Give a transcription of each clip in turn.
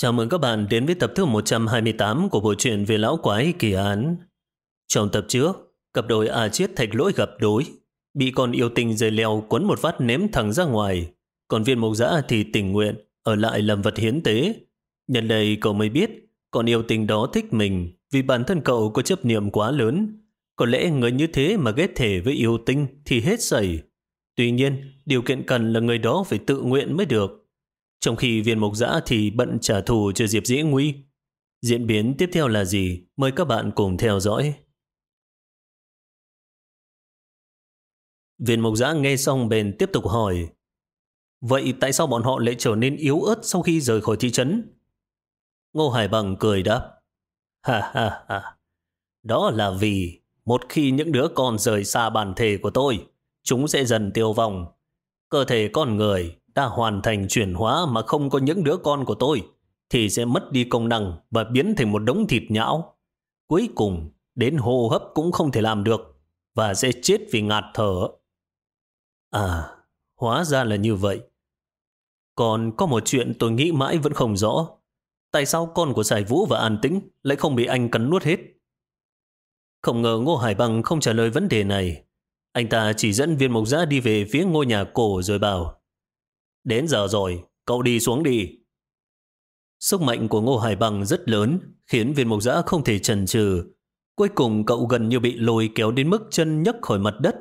Chào mừng các bạn đến với tập thứ 128 của bộ truyện về lão quái kỳ án. Trong tập trước, cặp đôi A Chiết Thạch Lỗi gặp đối, bị con yêu tinh dây leo quấn một phát ném thẳng ra ngoài, còn viên mộc giã thì tình nguyện ở lại làm vật hiến tế. Nhân đây cậu mới biết, con yêu tinh đó thích mình vì bản thân cậu có chấp niệm quá lớn. Có lẽ người như thế mà ghét thể với yêu tinh thì hết sẩy. Tuy nhiên, điều kiện cần là người đó phải tự nguyện mới được. Trong khi viên mộc giã thì bận trả thù cho Diệp Dĩ Nguy. Diễn biến tiếp theo là gì? Mời các bạn cùng theo dõi. Viên mộc giã nghe xong bền tiếp tục hỏi, Vậy tại sao bọn họ lại trở nên yếu ớt sau khi rời khỏi thị trấn? Ngô Hải Bằng cười đáp, Ha ha ha Đó là vì một khi những đứa con rời xa bản thể của tôi, chúng sẽ dần tiêu vong. Cơ thể con người đã hoàn thành chuyển hóa mà không có những đứa con của tôi, thì sẽ mất đi công năng và biến thành một đống thịt nhão. Cuối cùng, đến hô hấp cũng không thể làm được, và sẽ chết vì ngạt thở. À, hóa ra là như vậy. Còn có một chuyện tôi nghĩ mãi vẫn không rõ. Tại sao con của Sài Vũ và An Tĩnh lại không bị anh cắn nuốt hết? Không ngờ Ngô Hải Bằng không trả lời vấn đề này. Anh ta chỉ dẫn viên mộc giã đi về phía ngôi nhà cổ rồi bảo Đến giờ rồi, cậu đi xuống đi. Sức mạnh của Ngô Hải Bằng rất lớn, khiến viên mộc giã không thể chần chừ. Cuối cùng cậu gần như bị lôi kéo đến mức chân nhấc khỏi mặt đất,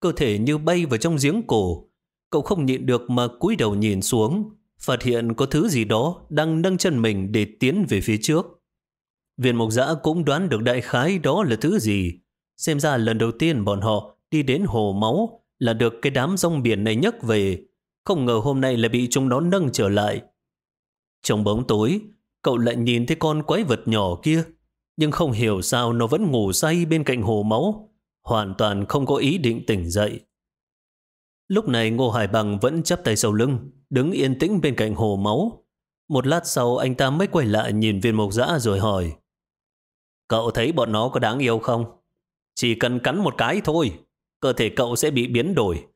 cơ thể như bay vào trong giếng cổ. Cậu không nhịn được mà cúi đầu nhìn xuống, phát hiện có thứ gì đó đang nâng chân mình để tiến về phía trước. Viên mộc giã cũng đoán được đại khái đó là thứ gì. Xem ra lần đầu tiên bọn họ đi đến hồ máu là được cái đám rong biển này nhấc về, không ngờ hôm nay lại bị chúng nó nâng trở lại. Trong bóng tối, cậu lại nhìn thấy con quái vật nhỏ kia, nhưng không hiểu sao nó vẫn ngủ say bên cạnh hồ máu, hoàn toàn không có ý định tỉnh dậy. Lúc này Ngô Hải Bằng vẫn chắp tay sau lưng, đứng yên tĩnh bên cạnh hồ máu. Một lát sau anh ta mới quay lại nhìn viên mộc dã rồi hỏi Cậu thấy bọn nó có đáng yêu không? Chỉ cần cắn một cái thôi, cơ thể cậu sẽ bị biến đổi.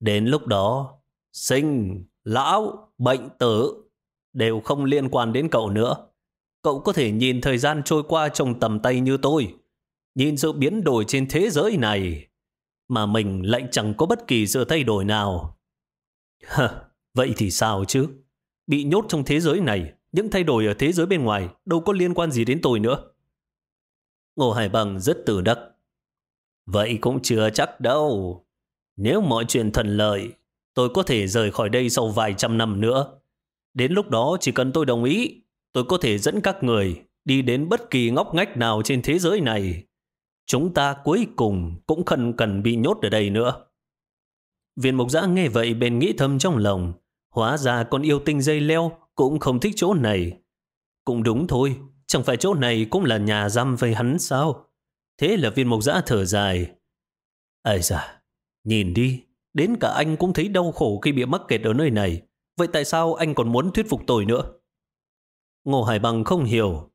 Đến lúc đó, sinh, lão, bệnh tử đều không liên quan đến cậu nữa. Cậu có thể nhìn thời gian trôi qua trong tầm tay như tôi, nhìn sự biến đổi trên thế giới này, mà mình lại chẳng có bất kỳ sự thay đổi nào. Hờ, vậy thì sao chứ? Bị nhốt trong thế giới này, những thay đổi ở thế giới bên ngoài đâu có liên quan gì đến tôi nữa. Ngô Hải Bằng rất tự đắc. Vậy cũng chưa chắc đâu. Nếu mọi chuyện thuận lợi, tôi có thể rời khỏi đây sau vài trăm năm nữa. Đến lúc đó chỉ cần tôi đồng ý, tôi có thể dẫn các người đi đến bất kỳ ngóc ngách nào trên thế giới này. Chúng ta cuối cùng cũng không cần bị nhốt ở đây nữa. Viên mục giã nghe vậy bên nghĩ thầm trong lòng. Hóa ra con yêu tinh dây leo cũng không thích chỗ này. Cũng đúng thôi, chẳng phải chỗ này cũng là nhà giam với hắn sao? Thế là viên mục giã thở dài. Ây da, nhìn đi, Đến cả anh cũng thấy đau khổ khi bị mắc kẹt ở nơi này. Vậy tại sao anh còn muốn thuyết phục tôi nữa? Ngô Hải Bằng không hiểu.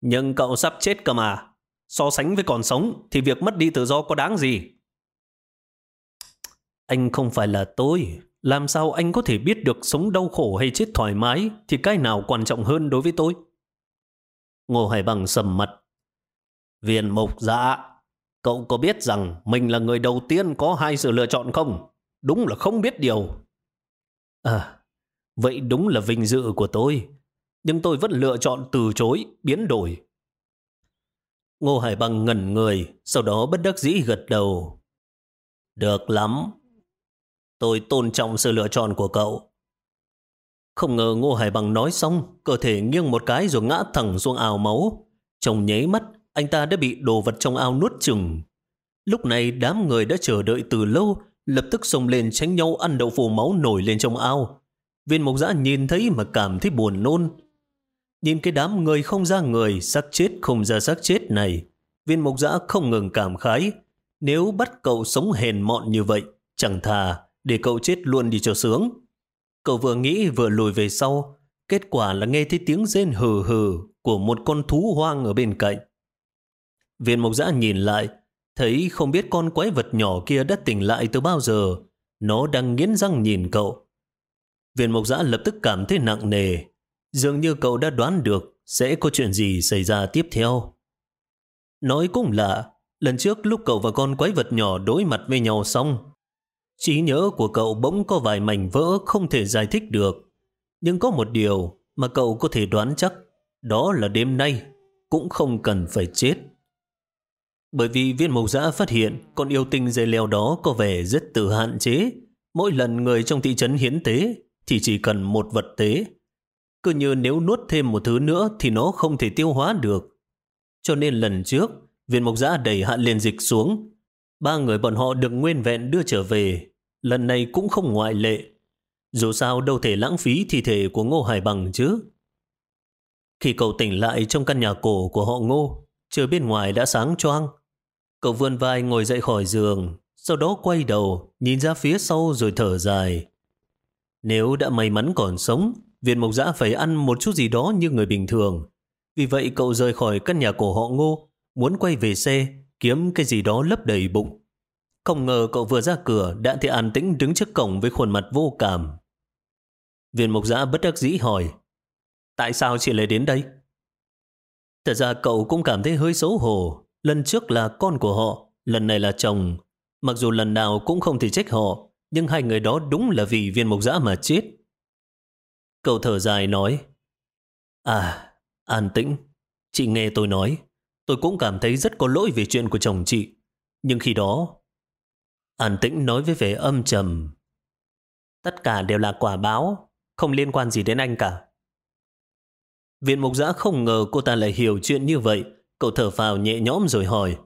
Nhưng cậu sắp chết cơ mà. So sánh với còn sống thì việc mất đi tự do có đáng gì? Anh không phải là tôi. Làm sao anh có thể biết được sống đau khổ hay chết thoải mái thì cái nào quan trọng hơn đối với tôi? Ngô Hải Bằng sầm mặt. Viên mục dạ, Cậu có biết rằng mình là người đầu tiên có hai sự lựa chọn không? Đúng là không biết điều. À, vậy đúng là vinh dự của tôi. Nhưng tôi vẫn lựa chọn từ chối, biến đổi. Ngô Hải Bằng ngẩn người, sau đó bất đắc dĩ gật đầu. Được lắm. Tôi tôn trọng sự lựa chọn của cậu. Không ngờ Ngô Hải Bằng nói xong, cơ thể nghiêng một cái rồi ngã thẳng xuống ào máu. Trong nháy mắt, anh ta đã bị đồ vật trong ao nuốt chừng. Lúc này đám người đã chờ đợi từ lâu, lập tức xông lên tránh nhau ăn đậu phụ máu nổi lên trong ao. Viên mộc giã nhìn thấy mà cảm thấy buồn nôn. Nhìn cái đám người không ra người, xác chết không ra xác chết này, viên mộc giã không ngừng cảm khái. Nếu bắt cậu sống hèn mọn như vậy, chẳng thà để cậu chết luôn đi cho sướng. Cậu vừa nghĩ vừa lùi về sau, kết quả là nghe thấy tiếng rên hừ hừ của một con thú hoang ở bên cạnh. Viên mộc giã nhìn lại, thấy không biết con quái vật nhỏ kia đã tỉnh lại từ bao giờ. Nó đang nghiến răng nhìn cậu. Viên mộc giã lập tức cảm thấy nặng nề. Dường như cậu đã đoán được sẽ có chuyện gì xảy ra tiếp theo. Nói cũng lạ, lần trước lúc cậu và con quái vật nhỏ đối mặt với nhau xong, trí nhớ của cậu bỗng có vài mảnh vỡ không thể giải thích được. Nhưng có một điều mà cậu có thể đoán chắc, đó là đêm nay cũng không cần phải chết. Bởi vì viên mộc giã phát hiện con yêu tinh dây leo đó có vẻ rất tự hạn chế. Mỗi lần người trong thị trấn hiến tế thì chỉ cần một vật tế. Cứ như nếu nuốt thêm một thứ nữa thì nó không thể tiêu hóa được. Cho nên lần trước, viên mộc giã đẩy hạn liền dịch xuống. Ba người bọn họ được nguyên vẹn đưa trở về. Lần này cũng không ngoại lệ. Dù sao đâu thể lãng phí thi thể của Ngô Hải Bằng chứ. Khi cậu tỉnh lại trong căn nhà cổ của họ Ngô, trời bên ngoài đã sáng choang. Cậu vươn vai ngồi dậy khỏi giường, sau đó quay đầu, nhìn ra phía sau rồi thở dài. Nếu đã may mắn còn sống, viên mộc giã phải ăn một chút gì đó như người bình thường. Vì vậy cậu rời khỏi căn nhà cổ họ ngô, muốn quay về xe, kiếm cái gì đó lấp đầy bụng. Không ngờ cậu vừa ra cửa đã thấy an tĩnh đứng trước cổng với khuôn mặt vô cảm. Viên mộc giã bất đắc dĩ hỏi, tại sao chị lại đến đây? Thật ra cậu cũng cảm thấy hơi xấu hổ, lần trước là con của họ, lần này là chồng. Mặc dù lần nào cũng không thể trách họ, nhưng hai người đó đúng là vì viên mộc giã mà chết. Cậu thở dài nói, À, an tĩnh, chị nghe tôi nói, tôi cũng cảm thấy rất có lỗi về chuyện của chồng chị. Nhưng khi đó, an tĩnh nói với vẻ âm trầm, Tất cả đều là quả báo, không liên quan gì đến anh cả. Viện mục giã không ngờ cô ta lại hiểu chuyện như vậy, cậu thở vào nhẹ nhõm rồi hỏi.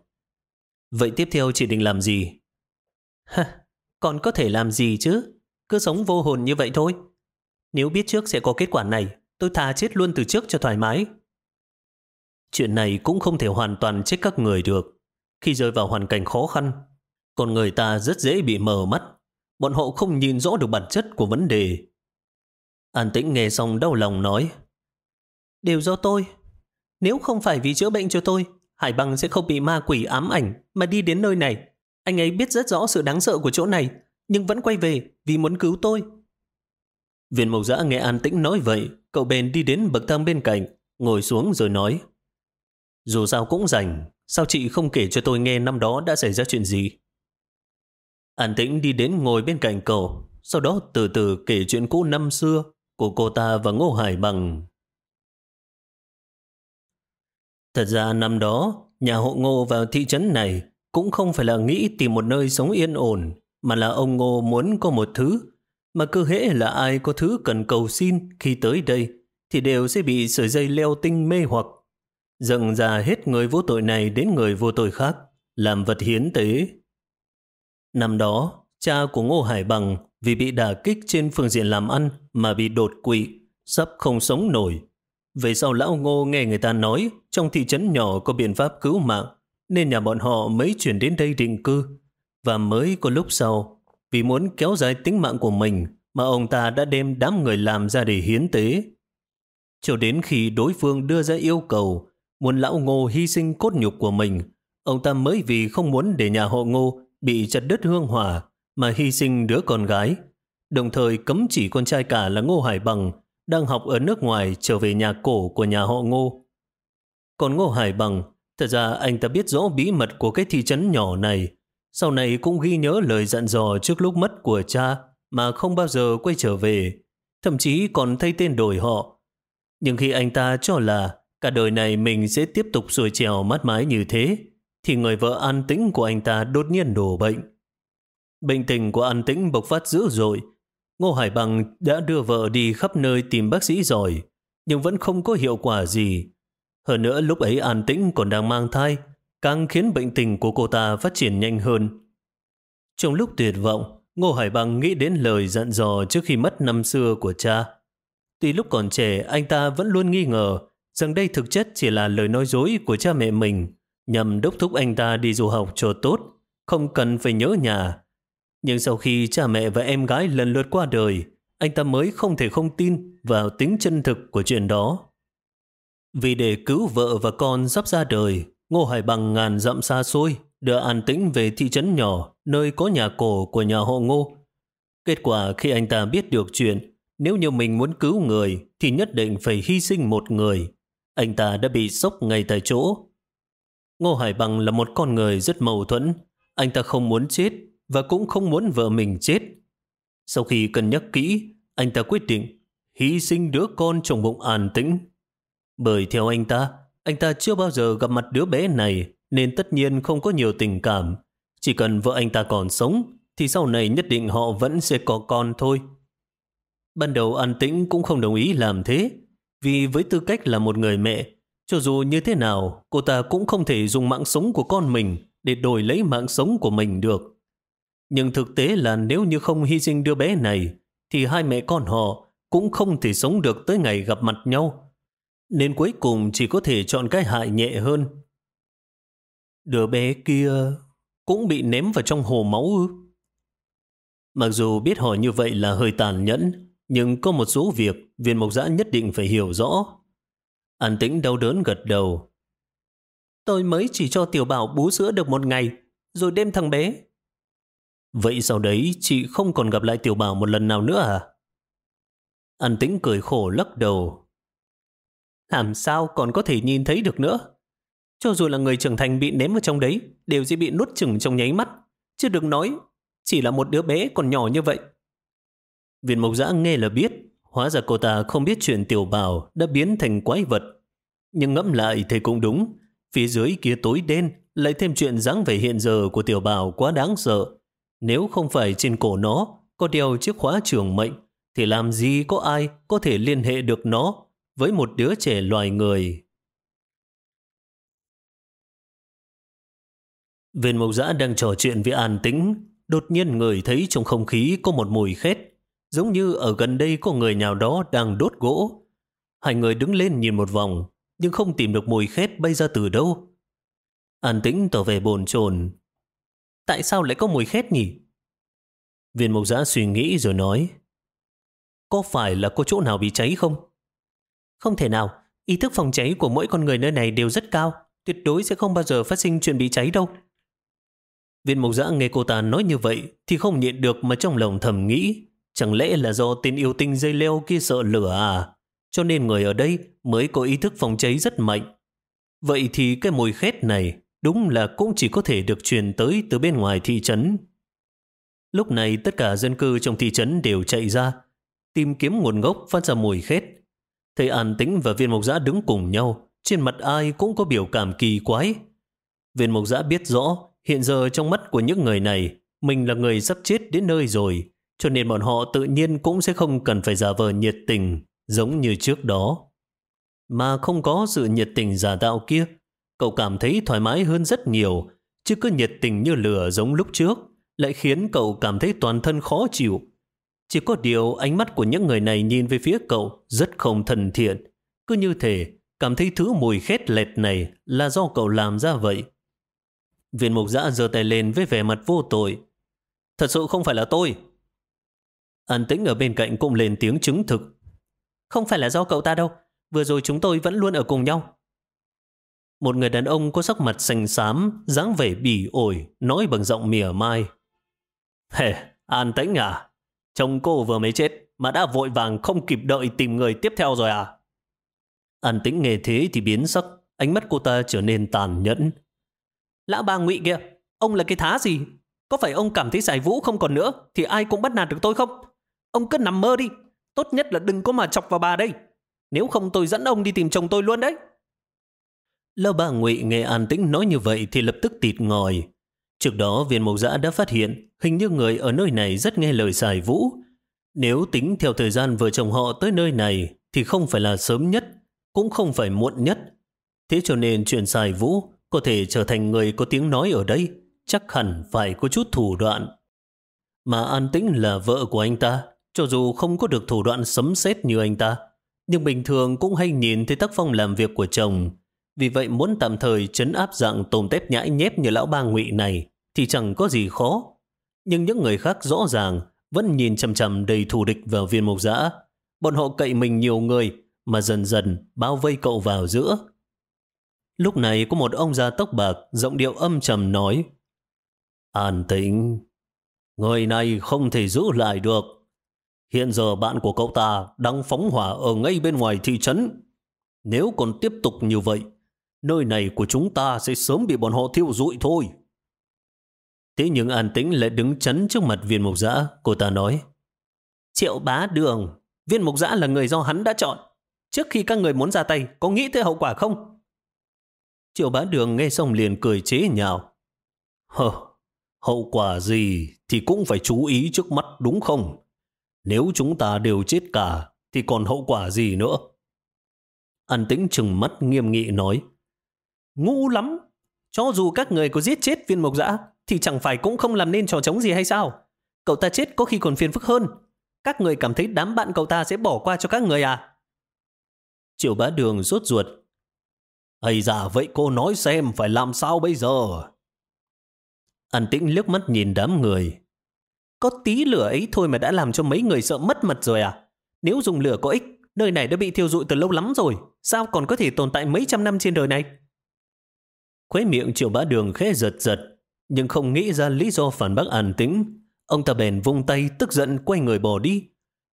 Vậy tiếp theo chị định làm gì? Ha, còn có thể làm gì chứ? Cứ sống vô hồn như vậy thôi. Nếu biết trước sẽ có kết quả này, tôi thà chết luôn từ trước cho thoải mái. Chuyện này cũng không thể hoàn toàn trách các người được. Khi rơi vào hoàn cảnh khó khăn, còn người ta rất dễ bị mờ mắt. Bọn họ không nhìn rõ được bản chất của vấn đề. An tĩnh nghe xong đau lòng nói. Đều do tôi. Nếu không phải vì chữa bệnh cho tôi, Hải Bằng sẽ không bị ma quỷ ám ảnh mà đi đến nơi này. Anh ấy biết rất rõ sự đáng sợ của chỗ này, nhưng vẫn quay về vì muốn cứu tôi. Viên mộc giã nghe an tĩnh nói vậy, cậu bèn đi đến bậc thang bên cạnh, ngồi xuống rồi nói. Dù sao cũng rảnh, sao chị không kể cho tôi nghe năm đó đã xảy ra chuyện gì? An tĩnh đi đến ngồi bên cạnh cậu, sau đó từ từ kể chuyện cũ năm xưa của cô ta và Ngô Hải Bằng. Thật ra năm đó, nhà hộ Ngô vào thị trấn này cũng không phải là nghĩ tìm một nơi sống yên ổn, mà là ông Ngô muốn có một thứ, mà cứ hễ là ai có thứ cần cầu xin khi tới đây, thì đều sẽ bị sợi dây leo tinh mê hoặc. Dần ra hết người vô tội này đến người vô tội khác, làm vật hiến tế. Năm đó, cha của Ngô Hải Bằng vì bị đả kích trên phương diện làm ăn mà bị đột quỵ, sắp không sống nổi. Về sau lão Ngô nghe người ta nói trong thị trấn nhỏ có biện pháp cứu mạng, nên nhà bọn họ mới chuyển đến đây định cư. Và mới có lúc sau, vì muốn kéo dài tính mạng của mình mà ông ta đã đem đám người làm ra để hiến tế. Cho đến khi đối phương đưa ra yêu cầu muốn lão ngô hy sinh cốt nhục của mình, ông ta mới vì không muốn để nhà họ ngô bị chặt đứt hương hỏa mà hy sinh đứa con gái, đồng thời cấm chỉ con trai cả là Ngô Hải Bằng đang học ở nước ngoài trở về nhà cổ của nhà họ Ngô. Còn Ngô Hải Bằng Thật ra anh ta biết rõ bí mật của cái thị trấn nhỏ này. Sau này cũng ghi nhớ lời dặn dò trước lúc mất của cha mà không bao giờ quay trở về. Thậm chí còn thay tên đổi họ. Nhưng khi anh ta cho là cả đời này mình sẽ tiếp tục xuôi trèo mát mái như thế, thì người vợ an tĩnh của anh ta đột nhiên đổ bệnh. Bệnh tình của an tĩnh bộc phát dữ dội. Ngô Hải Bằng đã đưa vợ đi khắp nơi tìm bác sĩ rồi, nhưng vẫn không có hiệu quả gì. Hơn nữa lúc ấy an tĩnh còn đang mang thai, càng khiến bệnh tình của cô ta phát triển nhanh hơn. Trong lúc tuyệt vọng, Ngô Hải Bằng nghĩ đến lời dặn dò trước khi mất năm xưa của cha. Tuy lúc còn trẻ, anh ta vẫn luôn nghi ngờ rằng đây thực chất chỉ là lời nói dối của cha mẹ mình, nhằm đốc thúc anh ta đi du học cho tốt, không cần phải nhớ nhà. Nhưng sau khi cha mẹ và em gái lần lượt qua đời, anh ta mới không thể không tin vào tính chân thực của chuyện đó. Vì để cứu vợ và con sắp ra đời, Ngô Hải Bằng ngàn dặm xa xôi, đưa An Tĩnh về thị trấn nhỏ, nơi có nhà cổ của nhà họ Ngô. Kết quả khi anh ta biết được chuyện, nếu như mình muốn cứu người thì nhất định phải hy sinh một người. Anh ta đã bị sốc ngay tại chỗ. Ngô Hải Bằng là một con người rất mâu thuẫn. Anh ta không muốn chết và cũng không muốn vợ mình chết. Sau khi cân nhắc kỹ, anh ta quyết định hy sinh đứa con trong bụng an tĩnh. Bởi theo anh ta, anh ta chưa bao giờ gặp mặt đứa bé này nên tất nhiên không có nhiều tình cảm. Chỉ cần vợ anh ta còn sống thì sau này nhất định họ vẫn sẽ có con thôi. Ban đầu An Tĩnh cũng không đồng ý làm thế vì với tư cách là một người mẹ cho dù như thế nào cô ta cũng không thể dùng mạng sống của con mình để đổi lấy mạng sống của mình được. Nhưng thực tế là nếu như không hy sinh đứa bé này thì hai mẹ con họ cũng không thể sống được tới ngày gặp mặt nhau. Nên cuối cùng chỉ có thể chọn cái hại nhẹ hơn. Đứa bé kia cũng bị ném vào trong hồ máu ư? Mặc dù biết hỏi như vậy là hơi tàn nhẫn, nhưng có một số việc viên mộc giã nhất định phải hiểu rõ. An tĩnh đau đớn gật đầu. Tôi mới chỉ cho tiểu bảo bú sữa được một ngày, rồi đem thằng bé. Vậy sau đấy chị không còn gặp lại tiểu bảo một lần nào nữa à? An tĩnh cười khổ lắc đầu. Làm sao còn có thể nhìn thấy được nữa? Cho dù là người trưởng thành bị ném vào trong đấy, đều sẽ bị nuốt chửng trong nháy mắt. Chứ đừng nói, chỉ là một đứa bé còn nhỏ như vậy. Viên mộc giã nghe là biết, hóa ra cô ta không biết chuyện tiểu bảo đã biến thành quái vật. Nhưng ngẫm lại thì cũng đúng, phía dưới kia tối đen, lại thêm chuyện dáng vẻ hiện giờ của tiểu bảo quá đáng sợ. Nếu không phải trên cổ nó có đeo chiếc khóa trường mệnh, thì làm gì có ai có thể liên hệ được nó với một đứa trẻ loài người. Viên mộc giã đang trò chuyện với an tĩnh, đột nhiên người thấy trong không khí có một mùi khét, giống như ở gần đây có người nào đó đang đốt gỗ. Hai người đứng lên nhìn một vòng, nhưng không tìm được mùi khét bay ra từ đâu. An tĩnh tỏ về bồn chồn. Tại sao lại có mùi khét nhỉ? Viên mộc giã suy nghĩ rồi nói, có phải là có chỗ nào bị cháy không? Không thể nào, ý thức phòng cháy của mỗi con người nơi này đều rất cao, tuyệt đối sẽ không bao giờ phát sinh chuyện bị cháy đâu. Viên mộc giã nghe cô ta nói như vậy thì không nhịn được mà trong lòng thầm nghĩ chẳng lẽ là do tên yêu tinh dây leo kia sợ lửa à? Cho nên người ở đây mới có ý thức phòng cháy rất mạnh. Vậy thì cái mùi khét này đúng là cũng chỉ có thể được truyền tới từ bên ngoài thị trấn. Lúc này tất cả dân cư trong thị trấn đều chạy ra, tìm kiếm nguồn gốc phát ra mùi khét. Thầy An Tĩnh và viên mộc giã đứng cùng nhau, trên mặt ai cũng có biểu cảm kỳ quái. Viên mộc giã biết rõ Hiện giờ trong mắt của những người này, mình là người sắp chết đến nơi rồi, cho nên bọn họ tự nhiên cũng sẽ không cần phải giả vờ nhiệt tình giống như trước đó. Mà không có sự nhiệt tình giả tạo kia, cậu cảm thấy thoải mái hơn rất nhiều, chứ cứ nhiệt tình như lửa giống lúc trước, lại khiến cậu cảm thấy toàn thân khó chịu. Chỉ có điều ánh mắt của những người này nhìn về phía cậu rất không thân thiện. Cứ như thể cảm thấy thứ mùi khét lẹt này là do cậu làm ra vậy. Viên mục giã giơ tay lên với vẻ mặt vô tội. Thật sự không phải là tôi. An tĩnh ở bên cạnh cũng lên tiếng chứng thực. Không phải là do cậu ta đâu. Vừa rồi chúng tôi vẫn luôn ở cùng nhau. Một người đàn ông có sắc mặt xanh xám, dáng vẻ bỉ ổi, nói bằng giọng mỉa mai. Hề, an tĩnh à? Chồng cô vừa mới chết, mà đã vội vàng không kịp đợi tìm người tiếp theo rồi à? An tĩnh nghe thế thì biến sắc, ánh mắt cô ta trở nên tàn nhẫn, Lão ba ngụy kia, ông là cái thá gì? Có phải ông cảm thấy giải vũ không còn nữa thì ai cũng bắt nạt được tôi không? Ông cứ nằm mơ đi. Tốt nhất là đừng có mà chọc vào bà đây. Nếu không tôi dẫn ông đi tìm chồng tôi luôn đấy. Lão bà ngụy nghe an tĩnh nói như vậy thì lập tức tịt ngòi. Trước đó viên mộc giã đã phát hiện hình như người ở nơi này rất nghe lời xài vũ. Nếu tính theo thời gian vợ chồng họ tới nơi này thì không phải là sớm nhất, cũng không phải muộn nhất. Thế cho nên chuyện xài vũ có thể trở thành người có tiếng nói ở đây, chắc hẳn phải có chút thủ đoạn. Mà An Tĩnh là vợ của anh ta, cho dù không có được thủ đoạn sấm sét như anh ta, nhưng bình thường cũng hay nhìn thấy tác phong làm việc của chồng. Vì vậy muốn tạm thời chấn áp dạng tôm tép nhãi nhép như lão ba ngụy này thì chẳng có gì khó. Nhưng những người khác rõ ràng vẫn nhìn chầm chầm đầy thù địch vào viên mục giã. Bọn họ cậy mình nhiều người mà dần dần bao vây cậu vào giữa. Lúc này có một ông già tóc bạc, giọng điệu âm trầm nói An tĩnh, người này không thể giữ lại được. Hiện giờ bạn của cậu ta đang phóng hỏa ở ngay bên ngoài thị trấn. Nếu còn tiếp tục như vậy, nơi này của chúng ta sẽ sớm bị bọn họ thiêu rụi thôi. Thế nhưng an tĩnh lại đứng chắn trước mặt viên mục giã, cô ta nói. Triệu bá đường, viên mục giã là người do hắn đã chọn. Trước khi các người muốn ra tay, có nghĩ tới hậu quả không? Triệu bá đường nghe xong liền cười chế nhạo. Hờ, hậu quả gì thì cũng phải chú ý trước mắt đúng không? Nếu chúng ta đều chết cả, thì còn hậu quả gì nữa? An tĩnh trừng mắt nghiêm nghị nói. Ngu lắm! Cho dù các người có giết chết viên mộc dã, thì chẳng phải cũng không làm nên trò chống gì hay sao? Cậu ta chết có khi còn phiền phức hơn. Các người cảm thấy đám bạn cậu ta sẽ bỏ qua cho các người à? Triệu bá đường rốt ruột. Ây dạ vậy cô nói xem phải làm sao bây giờ? An tĩnh liếc mắt nhìn đám người. Có tí lửa ấy thôi mà đã làm cho mấy người sợ mất mật rồi à? Nếu dùng lửa có ích, nơi này đã bị thiêu rụi từ lâu lắm rồi. Sao còn có thể tồn tại mấy trăm năm trên đời này? Khuế miệng triệu bá đường khẽ giật giật, nhưng không nghĩ ra lý do phản bác an tĩnh. Ông ta bèn vung tay tức giận quay người bỏ đi.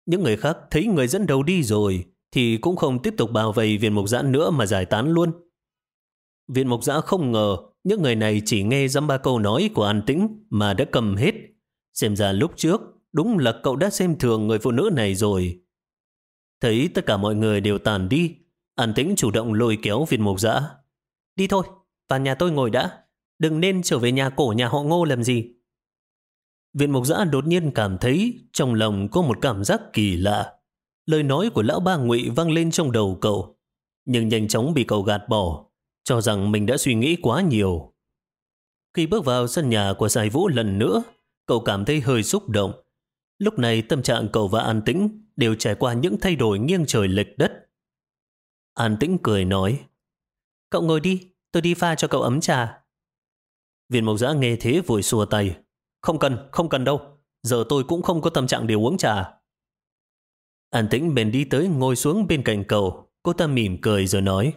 Những người khác thấy người dẫn đầu đi rồi, thì cũng không tiếp tục bao vây viên mục giã nữa mà giải tán luôn. Viên mục giã không ngờ những người này chỉ nghe dăm ba câu nói của an tĩnh mà đã cầm hết. Xem ra lúc trước, đúng là cậu đã xem thường người phụ nữ này rồi. Thấy tất cả mọi người đều tàn đi, an tĩnh chủ động lôi kéo viên mục giã. Đi thôi, vào nhà tôi ngồi đã. Đừng nên trở về nhà cổ nhà họ ngô làm gì. Viện mục giã đột nhiên cảm thấy trong lòng có một cảm giác kỳ lạ. Lời nói của lão ba ngụy vang lên trong đầu cậu, nhưng nhanh chóng bị cậu gạt bỏ, cho rằng mình đã suy nghĩ quá nhiều. Khi bước vào sân nhà của Giải Vũ lần nữa, cậu cảm thấy hơi xúc động. Lúc này tâm trạng cậu và An Tĩnh đều trải qua những thay đổi nghiêng trời lệch đất. An Tĩnh cười nói, Cậu ngồi đi, tôi đi pha cho cậu ấm trà. Viên mộc giã nghe thế vội xua tay. Không cần, không cần đâu. Giờ tôi cũng không có tâm trạng để uống trà. An tĩnh bèn đi tới ngồi xuống bên cạnh cậu. Cô ta mỉm cười rồi nói.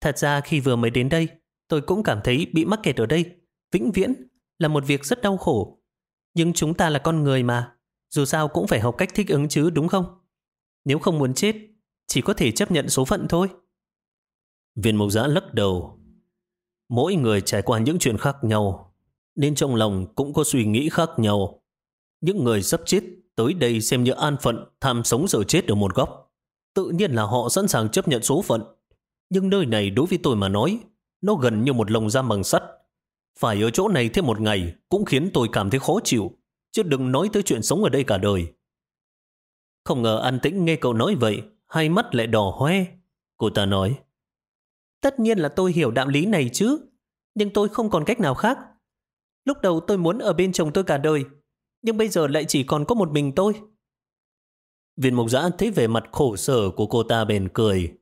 Thật ra khi vừa mới đến đây, tôi cũng cảm thấy bị mắc kẹt ở đây. Vĩnh viễn là một việc rất đau khổ. Nhưng chúng ta là con người mà. Dù sao cũng phải học cách thích ứng chứ đúng không? Nếu không muốn chết, chỉ có thể chấp nhận số phận thôi. Viên mục giã lắc đầu. Mỗi người trải qua những chuyện khác nhau, nên trong lòng cũng có suy nghĩ khác nhau. Những người sắp chết tới đây xem như an phận, tham sống sợ chết ở một góc. Tự nhiên là họ sẵn sàng chấp nhận số phận. Nhưng nơi này đối với tôi mà nói, nó gần như một lồng giam bằng sắt. Phải ở chỗ này thêm một ngày cũng khiến tôi cảm thấy khó chịu, chứ đừng nói tới chuyện sống ở đây cả đời. Không ngờ an tĩnh nghe cậu nói vậy, hai mắt lại đỏ hoe. Cô ta nói, Tất nhiên là tôi hiểu đạo lý này chứ, nhưng tôi không còn cách nào khác. Lúc đầu tôi muốn ở bên chồng tôi cả đời, nhưng bây giờ lại chỉ còn có một mình tôi. Viên mục giã thấy vẻ mặt khổ sở của cô ta bền cười.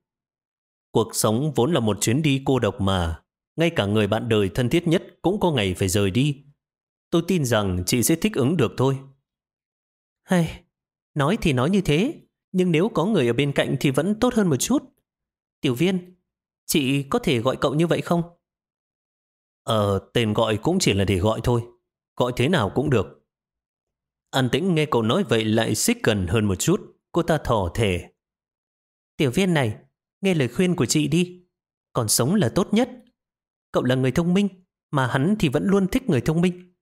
Cuộc sống vốn là một chuyến đi cô độc mà, ngay cả người bạn đời thân thiết nhất cũng có ngày phải rời đi. Tôi tin rằng chị sẽ thích ứng được thôi. Hay, nói thì nói như thế, nhưng nếu có người ở bên cạnh thì vẫn tốt hơn một chút. Tiểu viên, Chị có thể gọi cậu như vậy không? Ờ, tên gọi cũng chỉ là để gọi thôi. Gọi thế nào cũng được. An tĩnh nghe cậu nói vậy lại xích gần hơn một chút. Cô ta thỏ thể. Tiểu viên này, nghe lời khuyên của chị đi. Còn sống là tốt nhất. Cậu là người thông minh, mà hắn thì vẫn luôn thích người thông minh.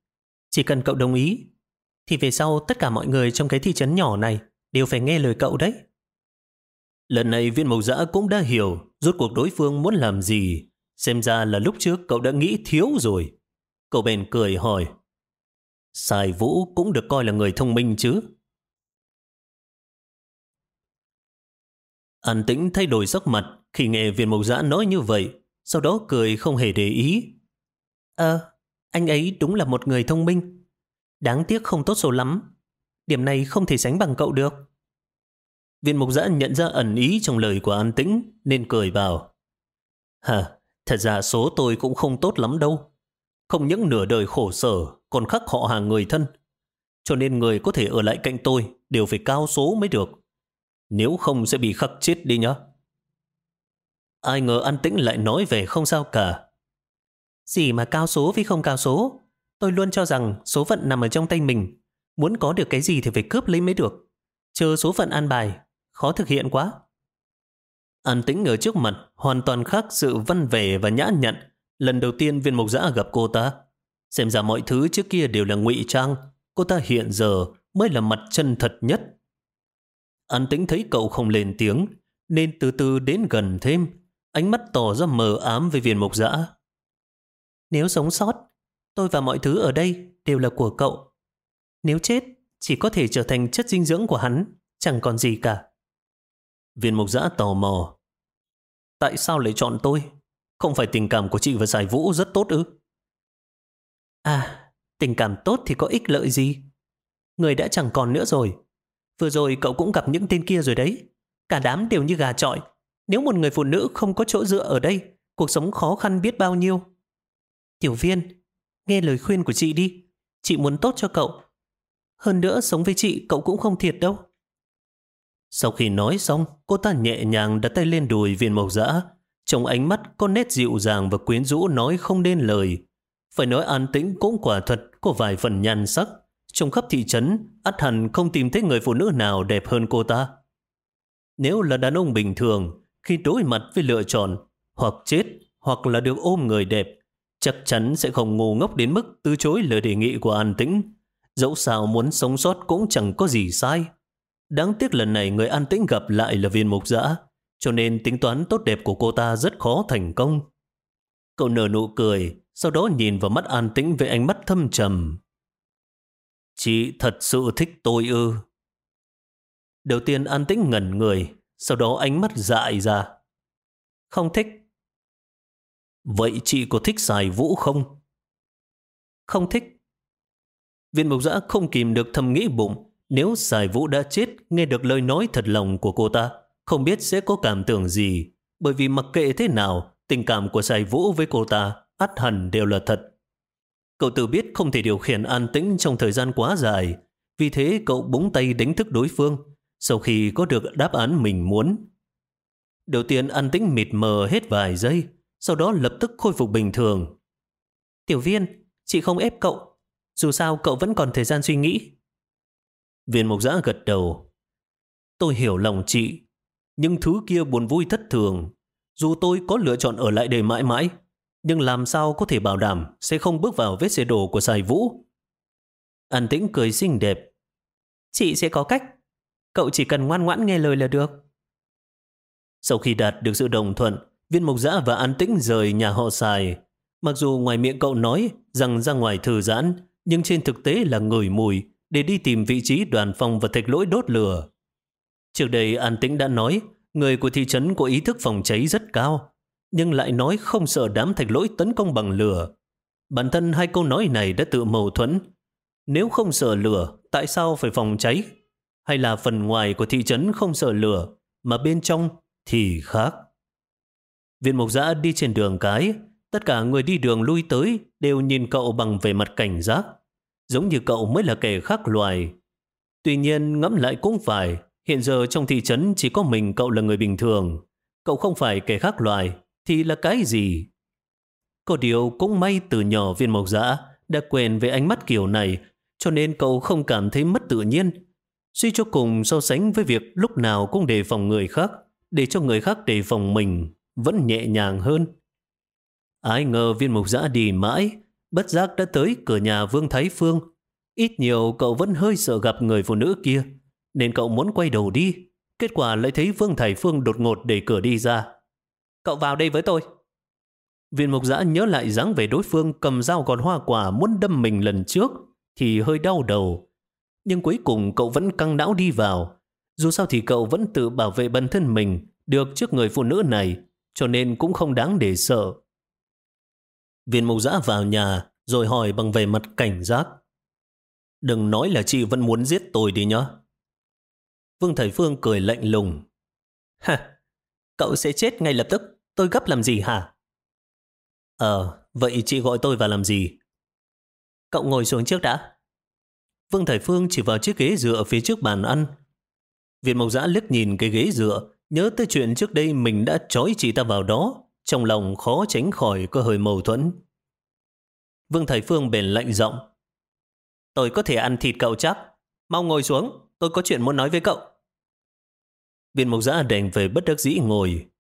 Chỉ cần cậu đồng ý, thì về sau tất cả mọi người trong cái thị trấn nhỏ này đều phải nghe lời cậu đấy. Lần này viên mộc dã cũng đã hiểu rốt cuộc đối phương muốn làm gì. Xem ra là lúc trước cậu đã nghĩ thiếu rồi. Cậu bèn cười hỏi. Sài Vũ cũng được coi là người thông minh chứ. An tĩnh thay đổi sắc mặt khi nghe viên mộc dã nói như vậy, sau đó cười không hề để ý. Ờ, anh ấy đúng là một người thông minh. Đáng tiếc không tốt số lắm. Điểm này không thể sánh bằng cậu được. Viên mục giã nhận ra ẩn ý trong lời của An Tĩnh nên cười vào. Hả, thật ra số tôi cũng không tốt lắm đâu. Không những nửa đời khổ sở còn khắc họ hàng người thân. Cho nên người có thể ở lại cạnh tôi đều phải cao số mới được. Nếu không sẽ bị khắc chết đi nhá. Ai ngờ An Tĩnh lại nói về không sao cả. Gì mà cao số với không cao số? Tôi luôn cho rằng số phận nằm ở trong tay mình. Muốn có được cái gì thì phải cướp lấy mới được. Chờ số phận an bài, khó thực hiện quá. An tĩnh ở trước mặt hoàn toàn khác sự văn vẻ và nhã nhặn. Lần đầu tiên viên mục giã gặp cô ta. Xem ra mọi thứ trước kia đều là ngụy trang. Cô ta hiện giờ mới là mặt chân thật nhất. An tĩnh thấy cậu không lên tiếng, nên từ từ đến gần thêm, ánh mắt tỏ ra mờ ám với viên mục giã. Nếu sống sót, tôi và mọi thứ ở đây đều là của cậu. Nếu chết, chỉ có thể trở thành chất dinh dưỡng của hắn, chẳng còn gì cả. Viên mục giã tò mò. Tại sao lại chọn tôi? Không phải tình cảm của chị và Giải Vũ rất tốt ư? À, tình cảm tốt thì có ích lợi gì? Người đã chẳng còn nữa rồi. Vừa rồi cậu cũng gặp những tên kia rồi đấy. Cả đám đều như gà trọi. Nếu một người phụ nữ không có chỗ dựa ở đây, cuộc sống khó khăn biết bao nhiêu. Tiểu viên, nghe lời khuyên của chị đi. Chị muốn tốt cho cậu. Hơn nữa, sống với chị cậu cũng không thiệt đâu. Sau khi nói xong, cô ta nhẹ nhàng đặt tay lên đùi viên mộc dã. Trong ánh mắt có nét dịu dàng và quyến rũ nói không nên lời. Phải nói an tĩnh cũng quả thật có vài phần nhan sắc. Trong khắp thị trấn, ắt hẳn không tìm thấy người phụ nữ nào đẹp hơn cô ta. Nếu là đàn ông bình thường, khi đối mặt với lựa chọn, hoặc chết, hoặc là được ôm người đẹp, chắc chắn sẽ không ngu ngốc đến mức từ chối lời đề nghị của an tĩnh. Dẫu sao muốn sống sót cũng chẳng có gì sai. Đáng tiếc lần này người an tĩnh gặp lại là viên mục Dã, cho nên tính toán tốt đẹp của cô ta rất khó thành công. Cậu nở nụ cười, sau đó nhìn vào mắt an tĩnh với ánh mắt thâm trầm. Chị thật sự thích tôi ư? Đầu tiên an tĩnh ngẩn người, sau đó ánh mắt dại ra. Không thích. Vậy chị có thích xài vũ không? Không thích. Viên mục giã không kìm được thầm nghĩ bụng. Nếu Sài vũ đã chết, nghe được lời nói thật lòng của cô ta, không biết sẽ có cảm tưởng gì. Bởi vì mặc kệ thế nào, tình cảm của Sài vũ với cô ta ắt hẳn đều là thật. Cậu tự biết không thể điều khiển an tĩnh trong thời gian quá dài, vì thế cậu búng tay đánh thức đối phương sau khi có được đáp án mình muốn. Đầu tiên an tĩnh mịt mờ hết vài giây, sau đó lập tức khôi phục bình thường. Tiểu viên, chị không ép cậu, dù sao cậu vẫn còn thời gian suy nghĩ. Viên mục giã gật đầu. Tôi hiểu lòng chị, nhưng thứ kia buồn vui thất thường. Dù tôi có lựa chọn ở lại đây mãi mãi, nhưng làm sao có thể bảo đảm sẽ không bước vào vết xe đổ của Sài Vũ. An tĩnh cười xinh đẹp. Chị sẽ có cách. Cậu chỉ cần ngoan ngoãn nghe lời là được. Sau khi đạt được sự đồng thuận, viên mộc giã và an tĩnh rời nhà họ xài. Mặc dù ngoài miệng cậu nói rằng ra ngoài thư giãn, nhưng trên thực tế là ngửi mùi để đi tìm vị trí đoàn phòng và thạch lỗi đốt lửa. Trước đây An Tĩnh đã nói người của thị trấn có ý thức phòng cháy rất cao, nhưng lại nói không sợ đám thạch lỗi tấn công bằng lửa. Bản thân hai câu nói này đã tự mâu thuẫn. Nếu không sợ lửa, tại sao phải phòng cháy? Hay là phần ngoài của thị trấn không sợ lửa, mà bên trong thì khác? Viện Mộc Giã đi trên đường cái, tất cả người đi đường lui tới đều nhìn cậu bằng vẻ mặt cảnh giác, giống như cậu mới là kẻ khác loài. Tuy nhiên ngẫm lại cũng phải, hiện giờ trong thị trấn chỉ có mình cậu là người bình thường. Cậu không phải kẻ khác loài, thì là cái gì? Có điều cũng may từ nhỏ viên mộc dã đã quen với ánh mắt kiểu này, cho nên cậu không cảm thấy mất tự nhiên. Suy cho cùng so sánh với việc lúc nào cũng đề phòng người khác, để cho người khác đề phòng mình, vẫn nhẹ nhàng hơn. Ai ngờ viên mộc giã đi mãi, bất giác đã tới cửa nhà Vương Thái Phương. Ít nhiều cậu vẫn hơi sợ gặp người phụ nữ kia, nên cậu muốn quay đầu đi. Kết quả lại thấy Vương Thái Phương đột ngột đẩy cửa đi ra. Cậu vào đây với tôi. Viên mục giã nhớ lại dáng về đối phương cầm dao còn hoa quả muốn đâm mình lần trước, thì hơi đau đầu. Nhưng cuối cùng cậu vẫn căng não đi vào. Dù sao thì cậu vẫn tự bảo vệ bản thân mình được trước người phụ nữ này, cho nên cũng không đáng để sợ. Viên mục giã vào nhà, rồi hỏi bằng vẻ mặt cảnh giác. Đừng nói là chị vẫn muốn giết tôi đi nhá. Vương Thầy Phương cười lạnh lùng. Ha, cậu sẽ chết ngay lập tức, tôi gấp làm gì hả? Ờ, vậy chị gọi tôi vào làm gì? Cậu ngồi xuống trước đã. Vương Thầy Phương chỉ vào chiếc ghế dựa phía trước bàn ăn. Viện Mộc Giã liếc nhìn cái ghế dựa, nhớ tới chuyện trước đây mình đã trói chị ta vào đó, trong lòng khó tránh khỏi có hơi mâu thuẫn. Vương thái Phương bền lạnh giọng. Tôi có thể ăn thịt cậu chắc. Mau ngồi xuống, tôi có chuyện muốn nói với cậu. Viên mộc giã đành về bất đắc dĩ ngồi.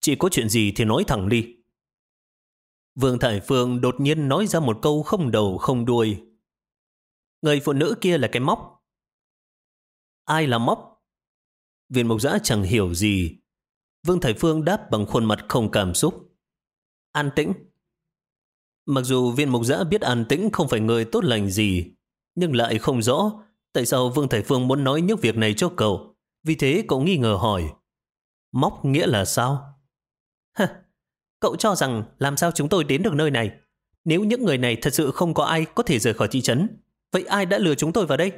Chỉ có chuyện gì thì nói thẳng đi. Vương Thải Phương đột nhiên nói ra một câu không đầu không đuôi. Người phụ nữ kia là cái móc. Ai là móc? Viên mộc giã chẳng hiểu gì. Vương Thải Phương đáp bằng khuôn mặt không cảm xúc. An tĩnh. Mặc dù viên mục giã biết an tĩnh không phải người tốt lành gì, nhưng lại không rõ tại sao Vương Thải Phương muốn nói những việc này cho cậu. Vì thế cậu nghi ngờ hỏi, móc nghĩa là sao? Hả, cậu cho rằng làm sao chúng tôi đến được nơi này? Nếu những người này thật sự không có ai có thể rời khỏi thị trấn, vậy ai đã lừa chúng tôi vào đây?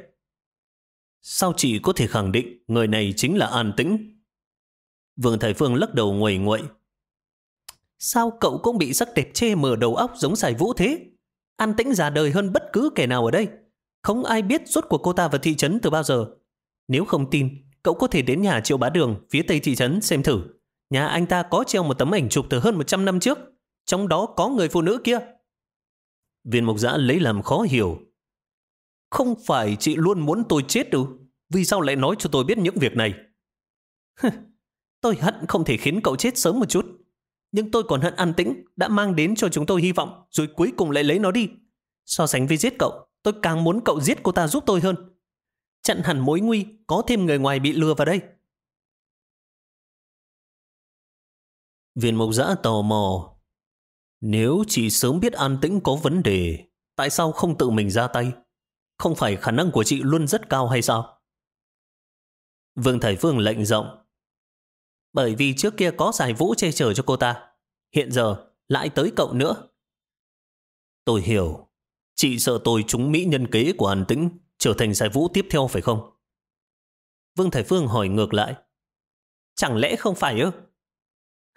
Sao chị có thể khẳng định người này chính là an tĩnh? Vương Thái Phương lắc đầu nguầy nguậy. Sao cậu cũng bị sắc đẹp chê mờ đầu óc giống xài vũ thế? An tĩnh già đời hơn bất cứ kẻ nào ở đây. Không ai biết suốt của cô ta vào thị trấn từ bao giờ. Nếu không tin, cậu có thể đến nhà triệu bá đường phía tây thị trấn xem thử. Nhà anh ta có treo một tấm ảnh chụp từ hơn 100 năm trước. Trong đó có người phụ nữ kia. Viên mục giã lấy làm khó hiểu. Không phải chị luôn muốn tôi chết đâu. Vì sao lại nói cho tôi biết những việc này? Tôi hận không thể khiến cậu chết sớm một chút. Nhưng tôi còn hận an tĩnh đã mang đến cho chúng tôi hy vọng rồi cuối cùng lại lấy nó đi. So sánh với giết cậu, tôi càng muốn cậu giết cô ta giúp tôi hơn. Chặn hẳn mối nguy, có thêm người ngoài bị lừa vào đây. Viên mộc giã tò mò. Nếu chị sớm biết an tĩnh có vấn đề, tại sao không tự mình ra tay? Không phải khả năng của chị luôn rất cao hay sao? Vương Thải Phương lệnh giọng. Bởi vì trước kia có giải vũ che chở cho cô ta. Hiện giờ lại tới cậu nữa. Tôi hiểu. Chị sợ tôi trúng mỹ nhân kế của Hàn Tĩnh trở thành giải vũ tiếp theo phải không? Vương Thái Phương hỏi ngược lại. Chẳng lẽ không phải ư?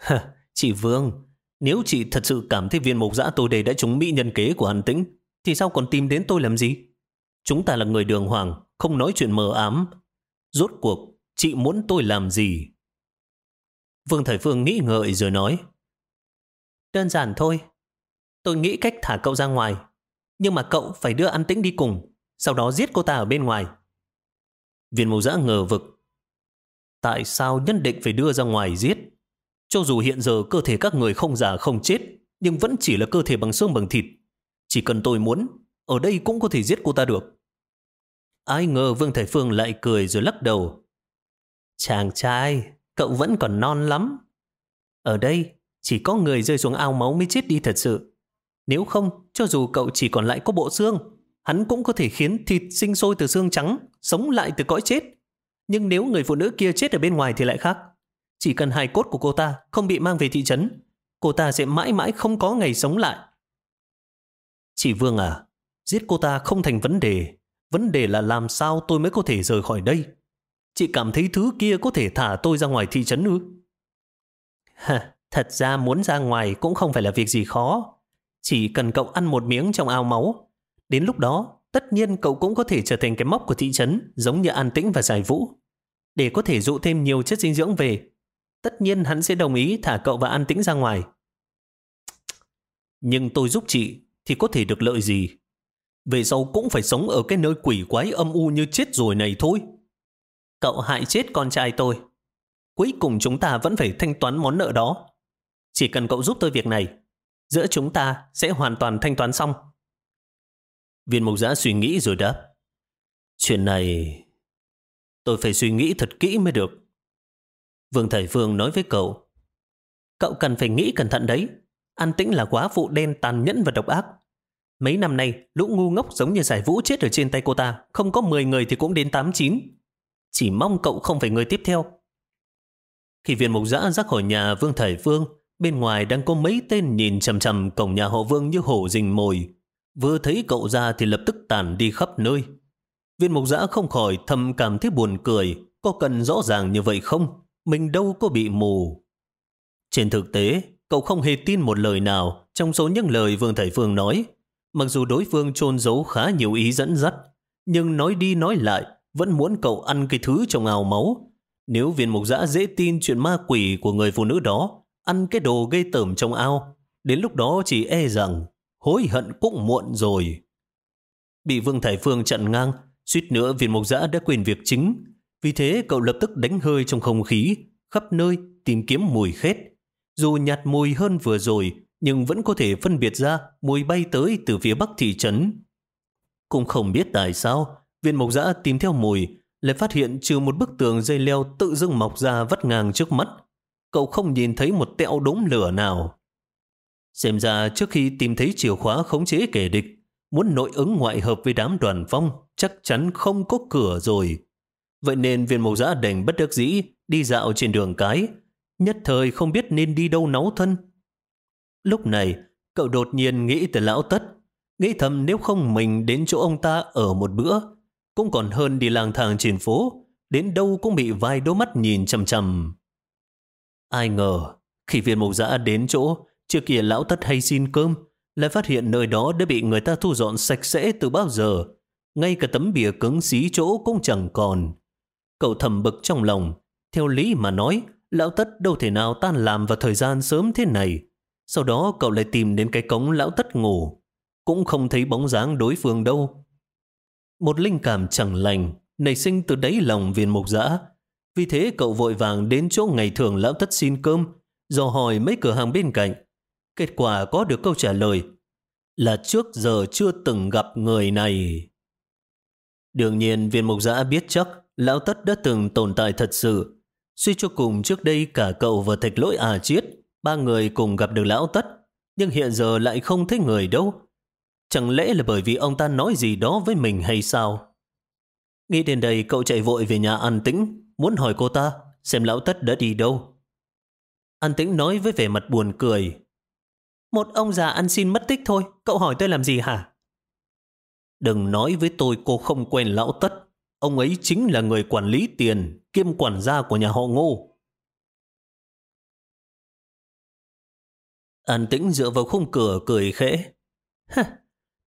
chị Vương, nếu chị thật sự cảm thấy viên mục giã tôi đây đã trúng mỹ nhân kế của Hàn Tĩnh, thì sao còn tìm đến tôi làm gì? Chúng ta là người đường hoàng, không nói chuyện mờ ám. Rốt cuộc, chị muốn tôi làm gì? Vương Thời Phương nghĩ ngợi rồi nói. Đơn giản thôi. Tôi nghĩ cách thả cậu ra ngoài. Nhưng mà cậu phải đưa an tĩnh đi cùng. Sau đó giết cô ta ở bên ngoài. Viên mục giã ngờ vực. Tại sao nhất định phải đưa ra ngoài giết? Cho dù hiện giờ cơ thể các người không già không chết, nhưng vẫn chỉ là cơ thể bằng xương bằng thịt. Chỉ cần tôi muốn, ở đây cũng có thể giết cô ta được. Ai ngờ Vương Thải Phương lại cười rồi lắc đầu. Chàng trai, cậu vẫn còn non lắm. Ở đây, chỉ có người rơi xuống ao máu mới chết đi thật sự. Nếu không, cho dù cậu chỉ còn lại có bộ xương, hắn cũng có thể khiến thịt sinh sôi từ xương trắng, sống lại từ cõi chết. Nhưng nếu người phụ nữ kia chết ở bên ngoài thì lại khác. Chỉ cần hài cốt của cô ta không bị mang về thị trấn, cô ta sẽ mãi mãi không có ngày sống lại. Chị Vương à, giết cô ta không thành vấn đề. Vấn đề là làm sao tôi mới có thể rời khỏi đây. Chị cảm thấy thứ kia có thể thả tôi ra ngoài thị trấn ư? Hả, thật ra muốn ra ngoài cũng không phải là việc gì khó. Chỉ cần cậu ăn một miếng trong ao máu. Đến lúc đó, tất nhiên cậu cũng có thể trở thành cái móc của thị trấn giống như An Tĩnh và Giải Vũ. Để có thể dụ thêm nhiều chất dinh dưỡng về, tất nhiên hắn sẽ đồng ý thả cậu và An Tĩnh ra ngoài. Nhưng tôi giúp chị thì có thể được lợi gì? Về sau cũng phải sống ở cái nơi quỷ quái âm u như chết rồi này thôi. Cậu hại chết con trai tôi. Cuối cùng chúng ta vẫn phải thanh toán món nợ đó. Chỉ cần cậu giúp tôi việc này, giữa chúng ta sẽ hoàn toàn thanh toán xong. Viên mục giã suy nghĩ rồi đáp. Chuyện này... Tôi phải suy nghĩ thật kỹ mới được. Vương Thầy Phương nói với cậu. Cậu cần phải nghĩ cẩn thận đấy. An tĩnh là quá phụ đen tàn nhẫn và độc ác. Mấy năm nay, lũ ngu ngốc giống như giải vũ chết ở trên tay cô ta. Không có 10 người thì cũng đến 8-9. Chỉ mong cậu không phải người tiếp theo. Khi viên mục giã rắc khỏi nhà Vương Thải Vương, bên ngoài đang có mấy tên nhìn chầm chầm cổng nhà họ Vương như hổ rình mồi. Vừa thấy cậu ra thì lập tức tàn đi khắp nơi. Viên mục giã không khỏi thầm cảm thấy buồn cười. Có cần rõ ràng như vậy không? Mình đâu có bị mù. Trên thực tế, cậu không hề tin một lời nào trong số những lời Vương Thải Phương nói. Mặc dù đối phương trôn giấu khá nhiều ý dẫn dắt, nhưng nói đi nói lại vẫn muốn cậu ăn cái thứ trong ào máu. Nếu viên mục giã dễ tin chuyện ma quỷ của người phụ nữ đó, ăn cái đồ gây tởm trong ao, đến lúc đó chỉ e rằng hối hận cũng muộn rồi. Bị Vương Thải Phương chặn ngang, Suýt nữa viên mộc giã đã quên việc chính. Vì thế cậu lập tức đánh hơi trong không khí, khắp nơi tìm kiếm mùi khét. Dù nhạt mùi hơn vừa rồi, nhưng vẫn có thể phân biệt ra mùi bay tới từ phía bắc thị trấn. Cũng không biết tại sao, viên mộc giã tìm theo mùi, lại phát hiện trừ một bức tường dây leo tự dưng mọc ra vắt ngang trước mắt. Cậu không nhìn thấy một tẹo đống lửa nào. Xem ra trước khi tìm thấy chìa khóa khống chế kẻ địch, muốn nội ứng ngoại hợp với đám đoàn phong, chắc chắn không có cửa rồi. Vậy nên viên mộc giã đành bất đắc dĩ đi dạo trên đường cái, nhất thời không biết nên đi đâu náu thân. Lúc này, cậu đột nhiên nghĩ tới lão tất, nghĩ thầm nếu không mình đến chỗ ông ta ở một bữa, cũng còn hơn đi lang thang trên phố, đến đâu cũng bị vài đôi mắt nhìn chầm chầm. Ai ngờ, khi viên mục giã đến chỗ, trước kia lão tất hay xin cơm, lại phát hiện nơi đó đã bị người ta thu dọn sạch sẽ từ bao giờ. Ngay cả tấm bìa cứng xí chỗ cũng chẳng còn. Cậu thầm bực trong lòng, theo lý mà nói, lão tất đâu thể nào tan làm vào thời gian sớm thế này. Sau đó cậu lại tìm đến cái cống lão tất ngủ. Cũng không thấy bóng dáng đối phương đâu. Một linh cảm chẳng lành nảy sinh từ đáy lòng viên mục giã. Vì thế cậu vội vàng đến chỗ ngày thường lão tất xin cơm, dò hỏi mấy cửa hàng bên cạnh. Kết quả có được câu trả lời là trước giờ chưa từng gặp người này. Đương nhiên viên mục giã biết chắc lão tất đã từng tồn tại thật sự. Suy cho cùng trước đây cả cậu và thạch lỗi à chiết, ba người cùng gặp được lão tất, nhưng hiện giờ lại không thấy người đâu. Chẳng lẽ là bởi vì ông ta nói gì đó với mình hay sao? Nghĩ đến đây cậu chạy vội về nhà an tĩnh, muốn hỏi cô ta xem lão tất đã đi đâu. An tĩnh nói với vẻ mặt buồn cười. Một ông già ăn xin mất tích thôi, cậu hỏi tôi làm gì hả? Đừng nói với tôi cô không quen lão tất. Ông ấy chính là người quản lý tiền, kiêm quản gia của nhà họ ngô. An tĩnh dựa vào khung cửa cười khẽ.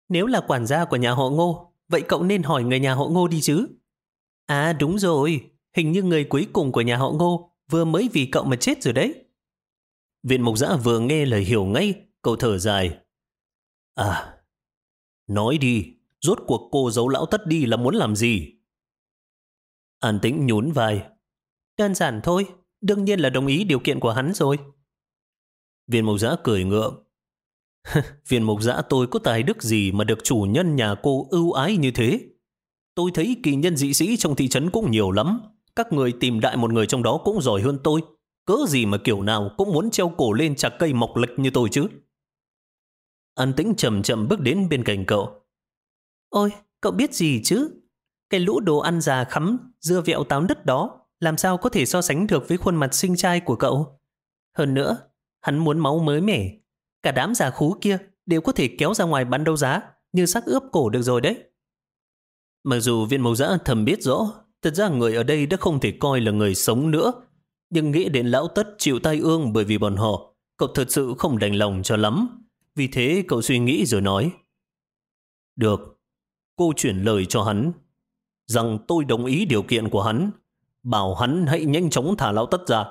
Nếu là quản gia của nhà họ ngô, vậy cậu nên hỏi người nhà họ ngô đi chứ. À đúng rồi, hình như người cuối cùng của nhà họ ngô vừa mới vì cậu mà chết rồi đấy. Viện mục giã vừa nghe lời hiểu ngay, cậu thở dài. À, nói đi, rốt cuộc cô giấu lão tất đi là muốn làm gì? An tĩnh nhún vai. Đơn giản thôi, đương nhiên là đồng ý điều kiện của hắn rồi. Viên mục giã cười ngượng. Viên mục giã tôi có tài đức gì mà được chủ nhân nhà cô ưu ái như thế? Tôi thấy kỳ nhân dị sĩ trong thị trấn cũng nhiều lắm. Các người tìm đại một người trong đó cũng giỏi hơn tôi. Cớ gì mà kiểu nào cũng muốn treo cổ lên chặt cây mọc lệch như tôi chứ? An tĩnh chậm chậm bước đến bên cạnh cậu. Ôi, cậu biết gì chứ? Cái lũ đồ ăn già khắm, dưa vẹo táo đất đó, làm sao có thể so sánh được với khuôn mặt sinh trai của cậu? Hơn nữa, hắn muốn máu mới mẻ. Cả đám già khú kia đều có thể kéo ra ngoài bán đấu giá, như xác ướp cổ được rồi đấy. Mặc dù viên mẫu giã thầm biết rõ, thật ra người ở đây đã không thể coi là người sống nữa, nhưng nghĩ đến lão tất chịu tai ương bởi vì bọn họ, cậu thật sự không đành lòng cho lắm. Vì thế cậu suy nghĩ rồi nói, Được, cô chuyển lời cho hắn rằng tôi đồng ý điều kiện của hắn, bảo hắn hãy nhanh chóng thả lão tất ra.